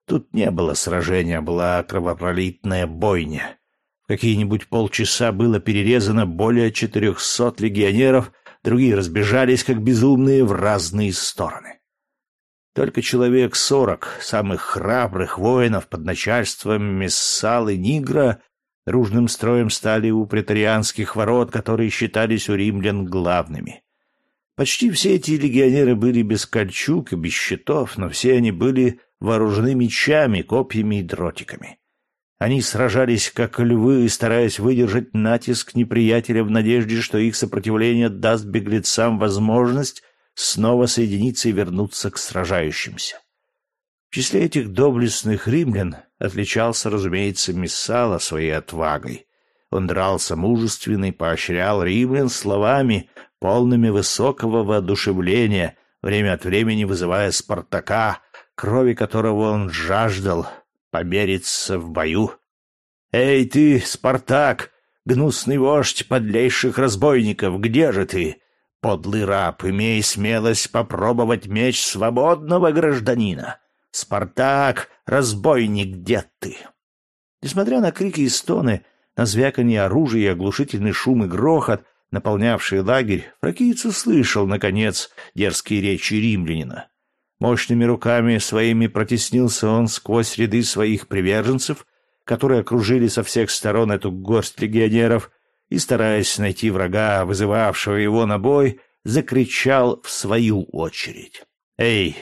Speaker 1: Тут не было сражения, была кровопролитная бойня. В какие-нибудь полчаса было перерезано более четырехсот легионеров, другие разбежались, как безумные, в разные стороны. Только человек сорок самых храбрых воинов под начальством Мессалы Нигра дружным строем стали у претарианских ворот, которые считались у римлян главными. Почти все эти легионеры были без кольчуг и без щитов, но все они были вооружены мечами, копьями и дротиками. Они сражались как львы, стараясь выдержать натиск неприятеля в надежде, что их сопротивление даст беглецам возможность снова соединиться и вернуться к сражающимся. В числе этих доблестных римлян отличался, разумеется, Мессала своей отвагой. Он дрался мужественно и поощрял римлян словами, полными высокого воодушевления, время от времени вызывая Спартака, крови которого он жаждал, помериться в бою. «Эй ты, Спартак, гнусный вождь подлейших разбойников, где же ты? Подлый раб, имей смелость попробовать меч свободного гражданина. Спартак, разбойник, где ты?» Несмотря на крики и стоны, на звяканье оружия и оглушительный шум и грохот, наполнявший лагерь, фракиец услышал, наконец, дерзкие речи римлянина. Мощными руками своими протеснился он сквозь ряды своих приверженцев, которые окружили со всех сторон эту горсть легионеров, и, стараясь найти врага, вызывавшего его на бой, закричал в свою очередь. «Эй,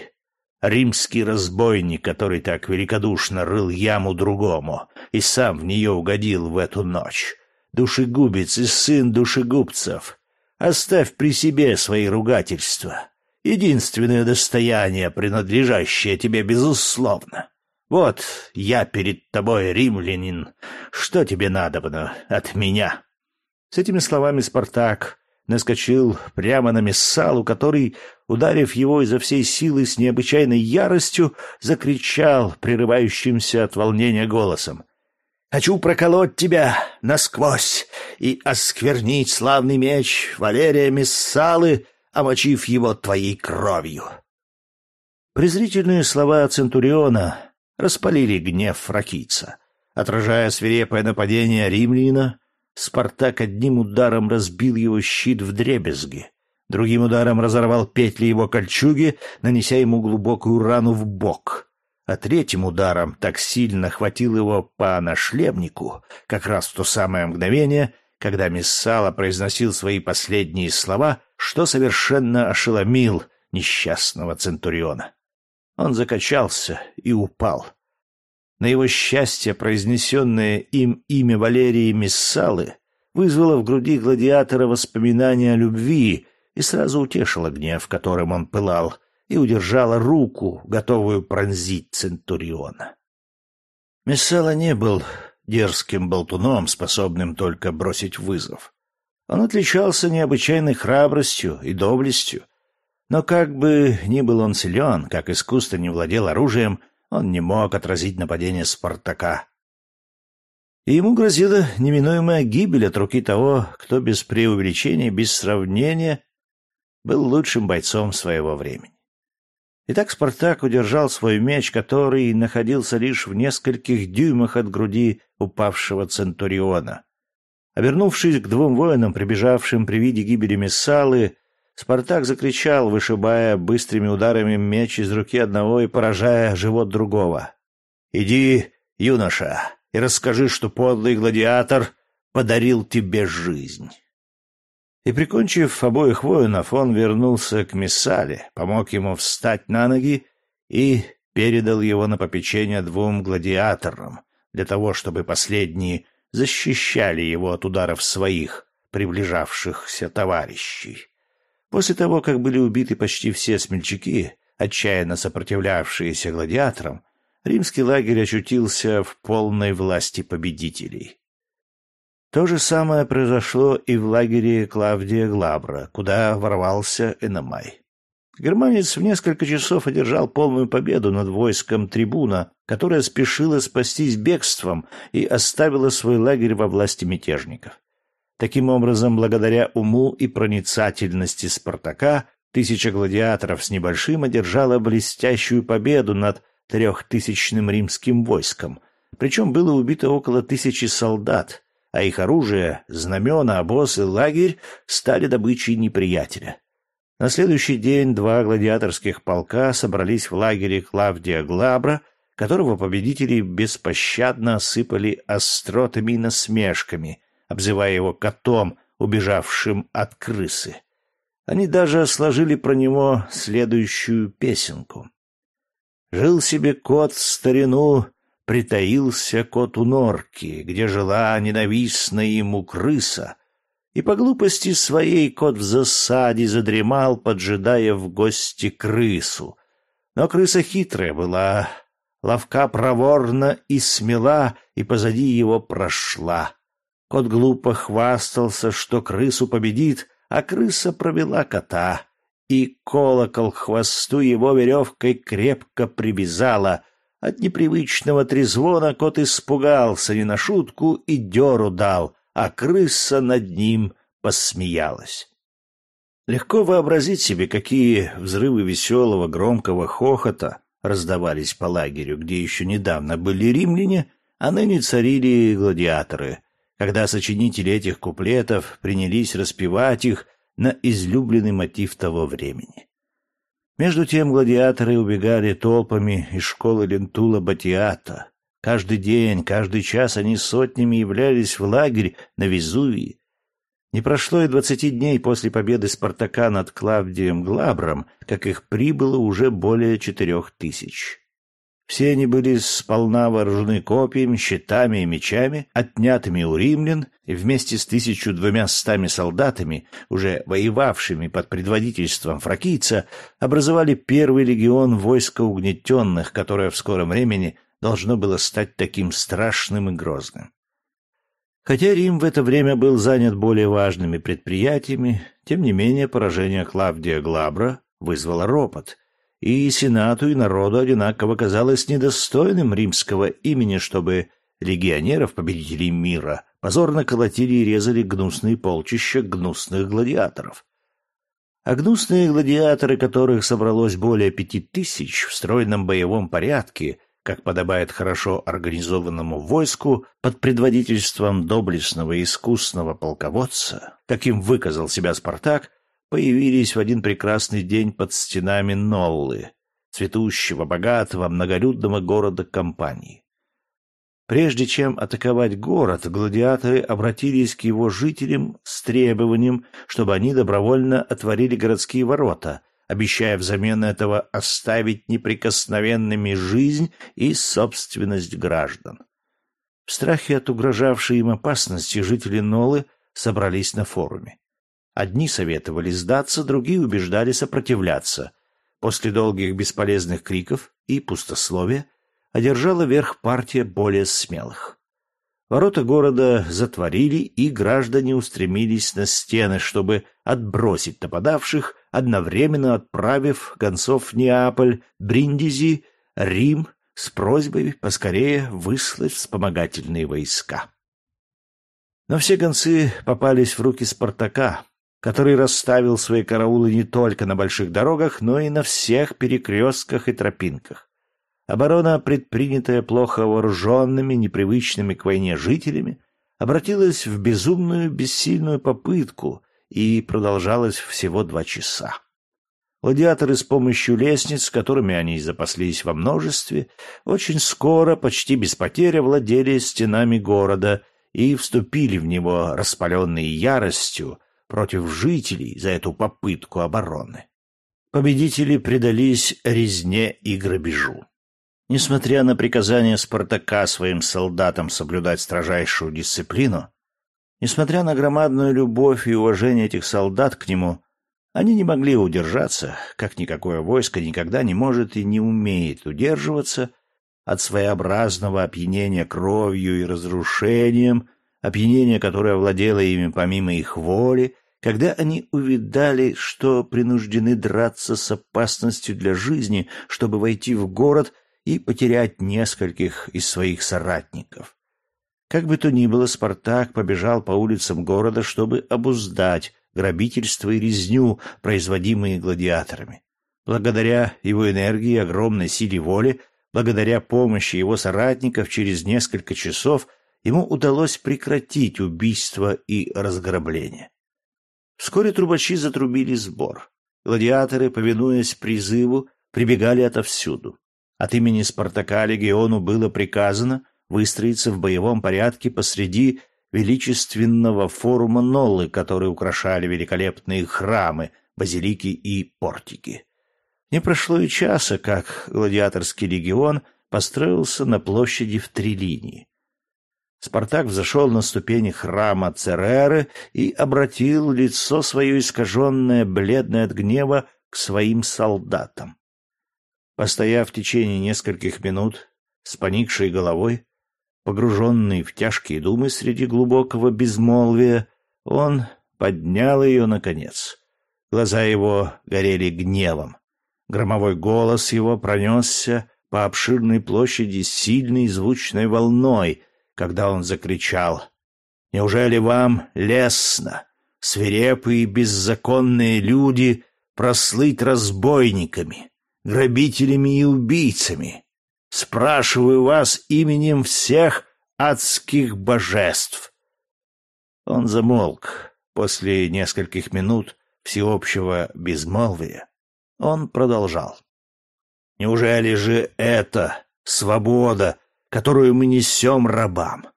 Speaker 1: римский разбойник, который так великодушно рыл яму другому и сам в нее угодил в эту ночь! душегубец и сын душегубцев. Оставь при себе свои ругательства. Единственное достояние, принадлежащее тебе безусловно. Вот я перед тобой, римлянин. Что тебе надобно от меня?» С этими словами Спартак наскочил прямо на Мессалу, который, ударив его изо всей силы с необычайной яростью, закричал прерывающимся от волнения голосом. Хочу проколоть тебя насквозь и осквернить славный меч Валерия Мессалы, омочив его твоей кровью. Презрительные слова Центуриона распалили гнев фракийца. Отражая свирепое нападение римлянина, Спартак одним ударом разбил его щит в дребезги, другим ударом разорвал петли его кольчуги, нанеся ему глубокую рану в бок, а третьим ударом так сильно хватил его по нашлемнику, как раз в то самое мгновение, когда Мессала произносил свои последние слова, что совершенно ошеломил несчастного Центуриона. Он закачался и упал. На его счастье произнесенное им имя Валерии Мессалы вызвало в груди гладиатора воспоминания о любви и сразу утешило гнев, которым он пылал, и удержала руку, готовую пронзить Центуриона. Мессала не был дерзким болтуном, способным только бросить вызов. Он отличался необычайной храбростью и доблестью, но как бы ни был он силен, как искусство не владел оружием, он не мог отразить нападение Спартака. И ему грозила неминуемая гибель от руки того, кто без преувеличения, без сравнения был лучшим бойцом своего времени. Итак, Спартак удержал свой меч, который находился лишь в нескольких дюймах от груди упавшего Центуриона. Обернувшись к двум воинам, прибежавшим при виде гибели Мессалы, Спартак закричал, вышибая быстрыми ударами меч из руки одного и поражая живот другого. «Иди, юноша, и расскажи, что подлый гладиатор подарил тебе жизнь». И, прикончив обоих воинов, он вернулся к Мессале, помог ему встать на ноги и передал его на попечение двум гладиаторам, для того, чтобы последние защищали его от ударов своих приближавшихся товарищей. После того, как были убиты почти все смельчаки, отчаянно сопротивлявшиеся гладиаторам, римский лагерь очутился в полной власти победителей. То же самое произошло и в лагере Клавдия Глабра, куда ворвался Эномай. Германец в несколько часов одержал полную победу над войском трибуна, которое спешило спастись бегством и оставило свой лагерь во власти мятежников. Таким образом, благодаря уму и проницательности Спартака, тысяча гладиаторов с небольшим одержала блестящую победу над трехтысячным римским войском. Причем было убито около тысячи солдат, а их оружие, знамена, обоз и лагерь стали добычей неприятеля. На следующий день два гладиаторских полка собрались в лагере Клавдия Глабра, которого победители беспощадно осыпали остротами и насмешками, обзывая его котом, убежавшим от крысы. Они даже сложили про него следующую песенку. Жил себе кот в старину, притаился кот у норки, где жила ненавистная ему крыса, и по глупости своей кот в засаде задремал, поджидая в гости крысу. Но крыса хитрая была, ловка проворна и смела, и позади его прошла. Кот глупо хвастался, что крысу победит, а крыса провела кота. И колокол к хвосту его веревкой крепко привязала. От непривычного трезвона кот испугался не на шутку и дёру дал, а крыса над ним посмеялась. Легко вообразить себе, какие взрывы веселого громкого хохота раздавались по лагерю, где еще недавно были римляне, а ныне царили гладиаторы — когда сочинители этих куплетов принялись распевать их на излюбленный мотив того времени. Между тем гладиаторы убегали толпами из школы Лентула Батиата. Каждый день, каждый час они сотнями являлись в лагерь на Везувии. Не прошло и двадцати дней после победы Спартака над Клавдием Глабром, как их прибыло уже более четырех тысяч. Все они были сполна вооружены копьями, щитами и мечами, отнятыми у римлян, и вместе с тысячу двумя стами солдатами, уже воевавшими под предводительством фракийца, образовали первый легион войска угнетенных, которое в скором времени должно было стать таким страшным и грозным. Хотя Рим в это время был занят более важными предприятиями, тем не менее поражение Клавдия Глабра вызвало ропот — и Сенату, и народу одинаково казалось недостойным римского имени, чтобы легионеров, победителей мира, позорно колотили и резали гнусные полчища гнусных гладиаторов. А гнусные гладиаторы, которых собралось более пяти тысяч в стройном боевом порядке, как подобает хорошо организованному войску, под предводительством доблестного и искусного полководца, каким выказал себя Спартак, появились в один прекрасный день под стенами Ноллы, цветущего, богатого, многолюдного города компании. Прежде чем атаковать город, гладиаторы обратились к его жителям с требованием, чтобы они добровольно отворили городские ворота, обещая взамен этого оставить неприкосновенными жизнь и собственность граждан. В страхе от угрожавшей им опасности жители Нолы собрались на форуме. Одни советовали сдаться, другие убеждали сопротивляться. После долгих бесполезных криков и пустословия одержала верх партия более смелых. Ворота города затворили, и граждане устремились на стены, чтобы отбросить нападавших, одновременно отправив гонцов в Неаполь, Бриндизи, Рим с просьбой поскорее выслать вспомогательные войска. Но все гонцы попались в руки Спартака, который расставил свои караулы не только на больших дорогах, но и на всех перекрестках и тропинках. Оборона, предпринятая плохо вооруженными, непривычными к войне жителями, обратилась в безумную, бессильную попытку и продолжалась всего два часа. Гладиаторы с помощью лестниц, которыми они запаслись во множестве, очень скоро, почти без потери, владели стенами города и вступили в него, распаленные яростью, против жителей за эту попытку обороны. Победители предались резне и грабежу. Несмотря на приказание Спартака своим солдатам соблюдать строжайшую дисциплину, несмотря на громадную любовь и уважение этих солдат к нему, они не могли удержаться, как никакое войско никогда не может и не умеет удерживаться от своеобразного опьянения кровью и разрушением, опьянения, которое владело ими помимо их воли, когда они увидали, что принуждены драться с опасностью для жизни, чтобы войти в город — и потерять нескольких из своих соратников. Как бы то ни было, Спартак побежал по улицам города, чтобы обуздать грабительство и резню, производимые гладиаторами. Благодаря его энергии огромной силе воли, благодаря помощи его соратников через несколько часов ему удалось прекратить убийство и разграбление. Вскоре трубачи затрубили сбор. Гладиаторы, повинуясь призыву, прибегали отовсюду. От имени Спартака легиону было приказано выстроиться в боевом порядке посреди величественного форума Ноллы, которые украшали великолепные храмы, базилики и портики. Не прошло и часа, как гладиаторский легион построился на площади в три линии. Спартак взошел на ступени храма Цереры и обратил лицо свое искаженное, бледное от гнева, к своим солдатам. Постояв в течение нескольких минут с поникшей головой, погруженный в тяжкие думы среди глубокого безмолвия, он поднял ее наконец. Глаза его горели гневом. Громовой голос его пронесся по обширной площади сильной звучной волной, когда он закричал «Неужели вам лестно, свирепые беззаконные люди, прослыть разбойниками?» Грабителями и убийцами. Спрашиваю вас именем всех адских божеств. Он замолк. После нескольких минут всеобщего безмолвия он продолжал. Неужели же это свобода, которую мы несем рабам?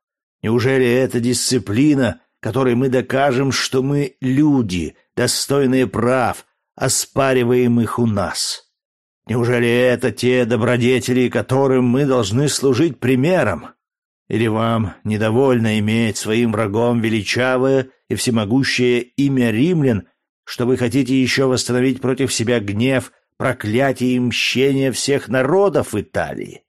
Speaker 1: Неужели это дисциплина, которой мы докажем, что мы люди, достойные прав, оспариваемых у нас? Неужели это те добродетели, которым мы должны служить примером? Или вам недовольно иметь своим врагом величавое и всемогущее имя римлян, что вы хотите еще восстановить против себя гнев, проклятие и мщение всех народов Италии?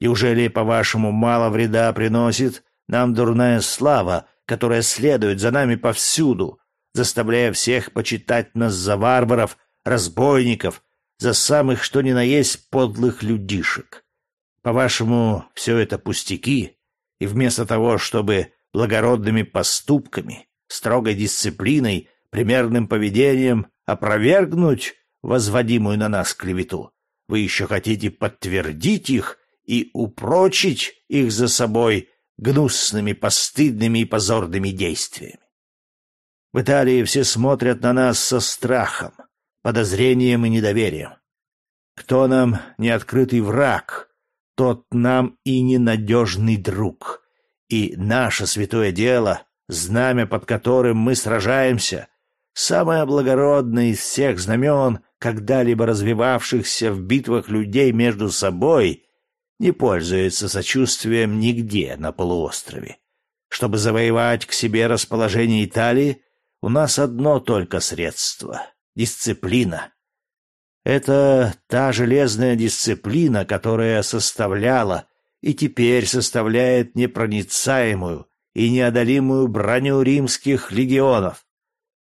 Speaker 1: Неужели, по-вашему, мало вреда приносит нам дурная слава, которая следует за нами повсюду, заставляя всех почитать нас за варваров, разбойников, за самых что ни на есть подлых людишек. По-вашему, все это пустяки? и вместо того, чтобы благородными поступками, строгой дисциплиной, примерным поведением опровергнуть возводимую на нас клевету, вы еще хотите подтвердить их и упрочить их за собой гнусными, постыдными и позорными действиями. В Италии все смотрят на нас со страхом, подозрением и недоверием. Кто нам не открытый враг, тот нам и ненадежный друг. И наше святое дело, знамя, под которым мы сражаемся, самое благородное из всех знамен, когда-либо развивавшихся в битвах людей между собой, не пользуется сочувствием нигде на полуострове. Чтобы завоевать к себе расположение Италии, у нас одно только средство — дисциплина. Это та железная дисциплина, которая составляла и теперь составляет непроницаемую и неодолимую броню римских легионов.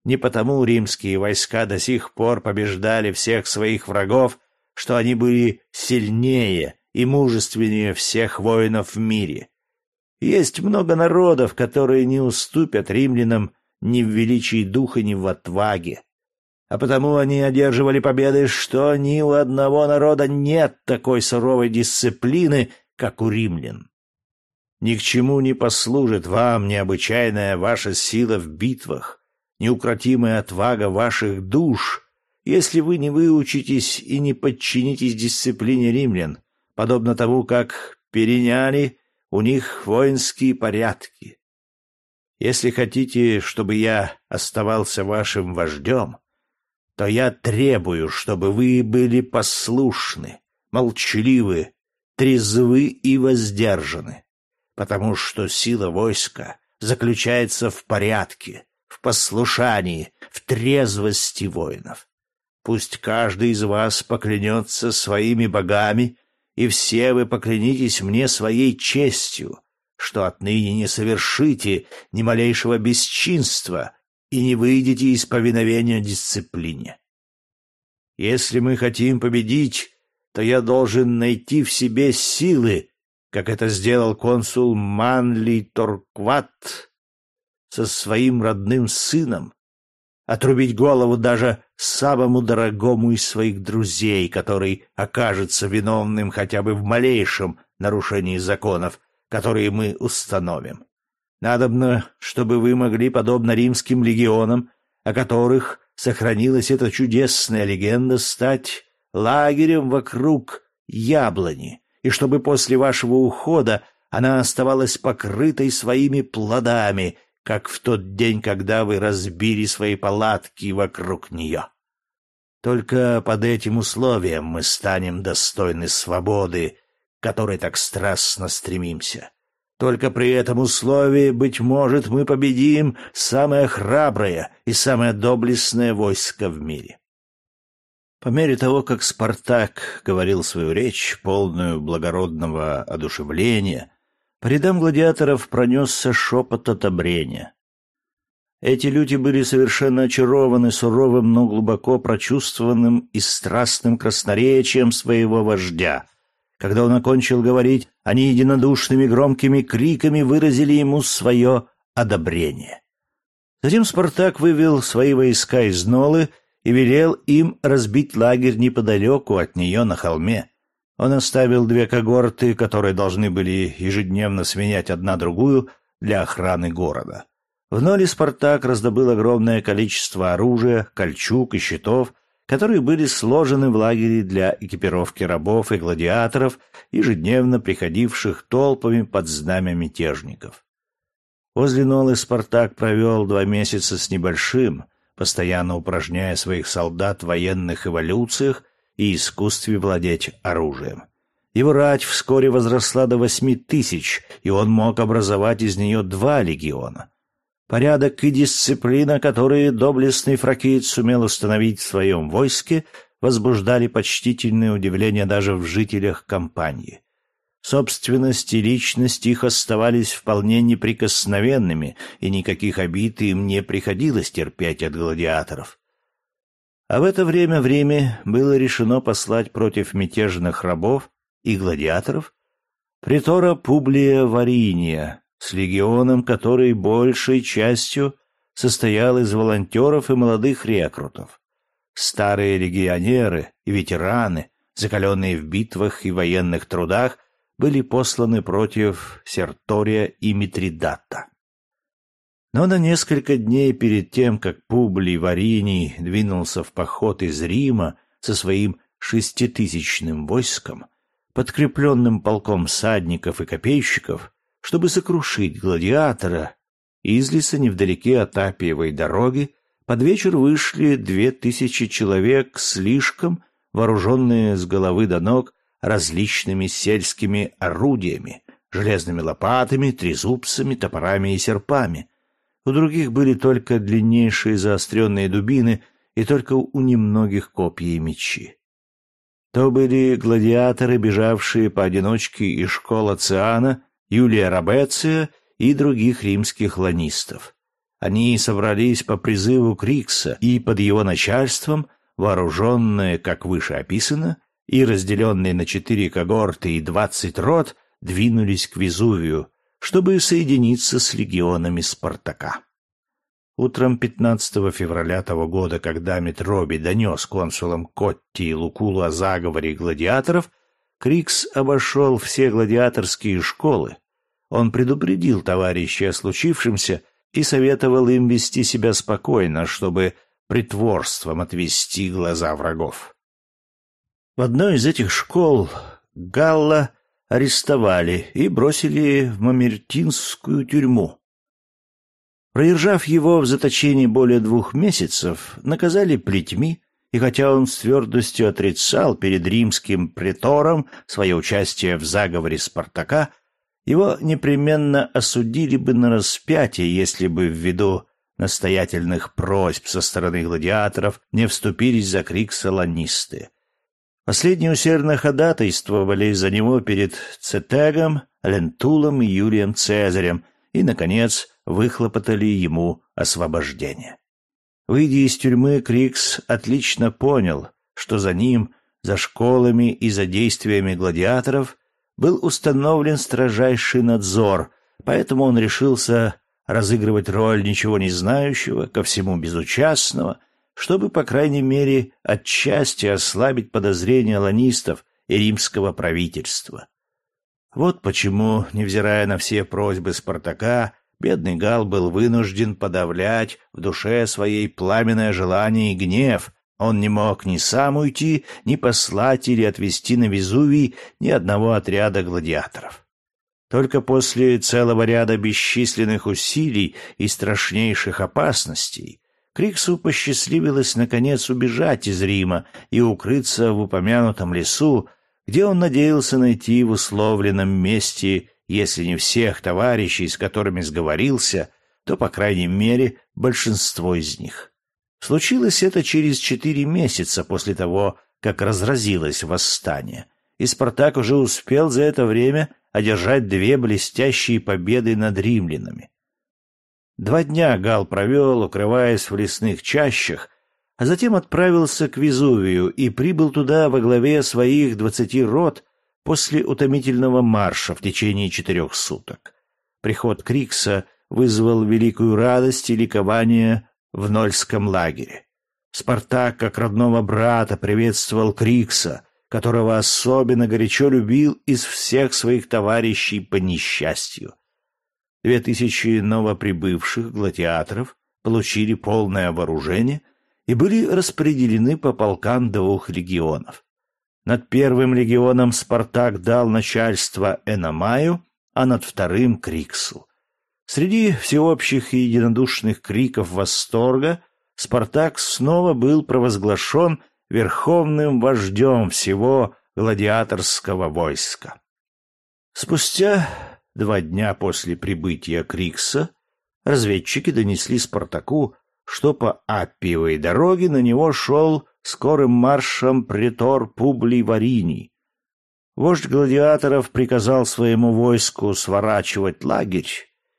Speaker 1: Не потому римские войска до сих пор побеждали всех своих врагов, что они были сильнее и мужественнее всех воинов в мире. Есть много народов, которые не уступят римлянам ни в величии духа, ни в отваге. А потому они одерживали победы, что ни у одного народа нет такой суровой дисциплины, как у римлян. Ни к чему не послужит вам необычайная ваша сила в битвах, неукротимая отвага ваших душ, если вы не выучитесь и не подчинитесь дисциплине римлян, подобно тому, как переняли у них воинские порядки. Если хотите, чтобы я оставался вашим вождем, то я требую, чтобы вы были послушны, молчаливы, трезвы и воздержаны, потому что сила войска заключается в порядке, в послушании, в трезвости воинов. Пусть каждый из вас поклянется своими богами, и все вы поклянитесь мне своей честью, что отныне не совершите ни малейшего бесчинства и не выйдете из повиновения дисциплине. Если мы хотим победить, то я должен найти в себе силы, как это сделал консул Манли Торкват со своим родным сыном, отрубить голову даже самому дорогому из своих друзей, который окажется виновным хотя бы в малейшем нарушении законов, которые мы установим. Надобно, чтобы вы могли, подобно римским легионам, о которых сохранилась эта чудесная легенда, стать лагерем вокруг яблони, и чтобы после вашего ухода она оставалась покрытой своими плодами, как в тот день, когда вы разбили свои палатки вокруг нее. Только под этим условием мы станем достойны свободы, которой так страстно стремимся. Только при этом условии, быть может, мы победим самое храброе и самое доблестное войско в мире. По мере того, как Спартак говорил свою речь, полную благородного одушевления, по рядам гладиаторов пронесся шепот одобрения. Эти люди были совершенно очарованы суровым, но глубоко прочувствованным и страстным красноречием своего вождя — когда он окончил говорить, они единодушными громкими криками выразили ему свое одобрение. Затем Спартак вывел свои войска из Нолы и велел им разбить лагерь неподалеку от нее на холме. Он оставил две когорты, которые должны были ежедневно сменять одна другую для охраны города. В Ноле Спартак раздобыл огромное количество оружия, кольчуг и щитов — которые были сложены в лагере для экипировки рабов и гладиаторов, ежедневно приходивших толпами под знамя мятежников. Возле Нолы Спартак провел два месяца с небольшим, постоянно упражняя своих солдат в военных эволюциях и искусстве владеть оружием. Его рать вскоре возросла до восьми тысяч, и он мог образовать из нее два легиона. Порядок и дисциплина, которые доблестный фракиец сумел установить в своем войске, возбуждали почтительное удивление даже в жителях компании. Собственность и личность их оставались вполне неприкосновенными, и никаких обид им не приходилось терпеть от гладиаторов. А в это время в Риме было решено послать против мятежных рабов и гладиаторов притора Публия Вариния с легионом, который большей частью состоял из волонтеров и молодых рекрутов. Старые легионеры и ветераны, закаленные в битвах и военных трудах, были посланы против Сертория и Митридата. Но на несколько дней перед тем, как Публий Вариний двинулся в поход из Рима со своим шеститысячным войском, подкрепленным полком садников и копейщиков, чтобы сокрушить гладиатора, из леса невдалеке от Апиевой дороги под вечер вышли две тысячи человек слишком, вооруженные с головы до ног различными сельскими орудиями, железными лопатами, трезубцами, топорами и серпами. У других были только длиннейшие заостренные дубины и только у немногих копья и мечи. То были гладиаторы, бежавшие поодиночке из школ Оциана, Юлия Рабеция и других римских ланистов. Они собрались по призыву Крикса и под его начальством, вооруженные, как выше описано, и разделенные на четыре когорты и двадцать рот, двинулись к Везувию, чтобы соединиться с легионами Спартака. Утром 15 февраля того года, когда Метроби донес консулам Котти и Лукулу о заговоре гладиаторов, Крикс обошел все гладиаторские школы. Он предупредил товарищей о случившемся и советовал им вести себя спокойно, чтобы притворством отвести глаза врагов. В одной из этих школ Галла арестовали и бросили в Мамертинскую тюрьму. Проезжав его в заточении более двух месяцев, наказали плетьми, и хотя он с твердостью отрицал перед римским претором свое участие в заговоре Спартака, его непременно осудили бы на распятие, если бы ввиду настоятельных просьб со стороны гладиаторов не вступились за крик салонисты. Последние усердно ходатайствовали за него перед Цетегом, Лентулом и Юлием Цезарем и, наконец, выхлопотали ему освобождение. Выйдя из тюрьмы, Крикс отлично понял, что за ним, за школами и за действиями гладиаторов был установлен строжайший надзор, поэтому он решился разыгрывать роль ничего не знающего, ко всему безучастного, чтобы, по крайней мере, отчасти ослабить подозрения ланистов и римского правительства. Вот почему, невзирая на все просьбы Спартака, бедный Гал был вынужден подавлять в душе своей пламенное желание и гнев. Он не мог ни сам уйти, ни послать или отвести на Везувий ни одного отряда гладиаторов. Только после целого ряда бесчисленных усилий и страшнейших опасностей Криксу посчастливилось наконец убежать из Рима и укрыться в упомянутом лесу, где он надеялся найти в условленном месте, если не всех товарищей, с которыми сговорился, то, по крайней мере, большинство из них. Случилось это через четыре месяца после того, как разразилось восстание, и Спартак уже успел за это время одержать две блестящие победы над римлянами. Два дня Гал провел, укрываясь в лесных чащах, а затем отправился к Везувию и прибыл туда во главе своих двадцати рот после утомительного марша в течение четырех суток. Приход Крикса вызвал великую радость и ликование в Нольском лагере. Спартак, как родного брата, приветствовал Крикса, которого особенно горячо любил из всех своих товарищей по несчастью. Две тысячи новоприбывших гладиаторов получили полное вооружение и были распределены по полкам двух легионов. Над первым легионом Спартак дал начальство Эномаю, а над вторым — Криксу. Среди всеобщих и единодушных криков восторга Спартак снова был провозглашен верховным вождем всего гладиаторского войска. Спустя Два дня после прибытия Крикса разведчики донесли Спартаку, что по Аппиевой дороге на него шел скорым маршем претор Публий Вариний. Вождь гладиаторов приказал своему войску сворачивать лагерь,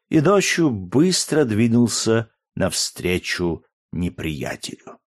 Speaker 1: и ночью быстро двинулся навстречу неприятелю.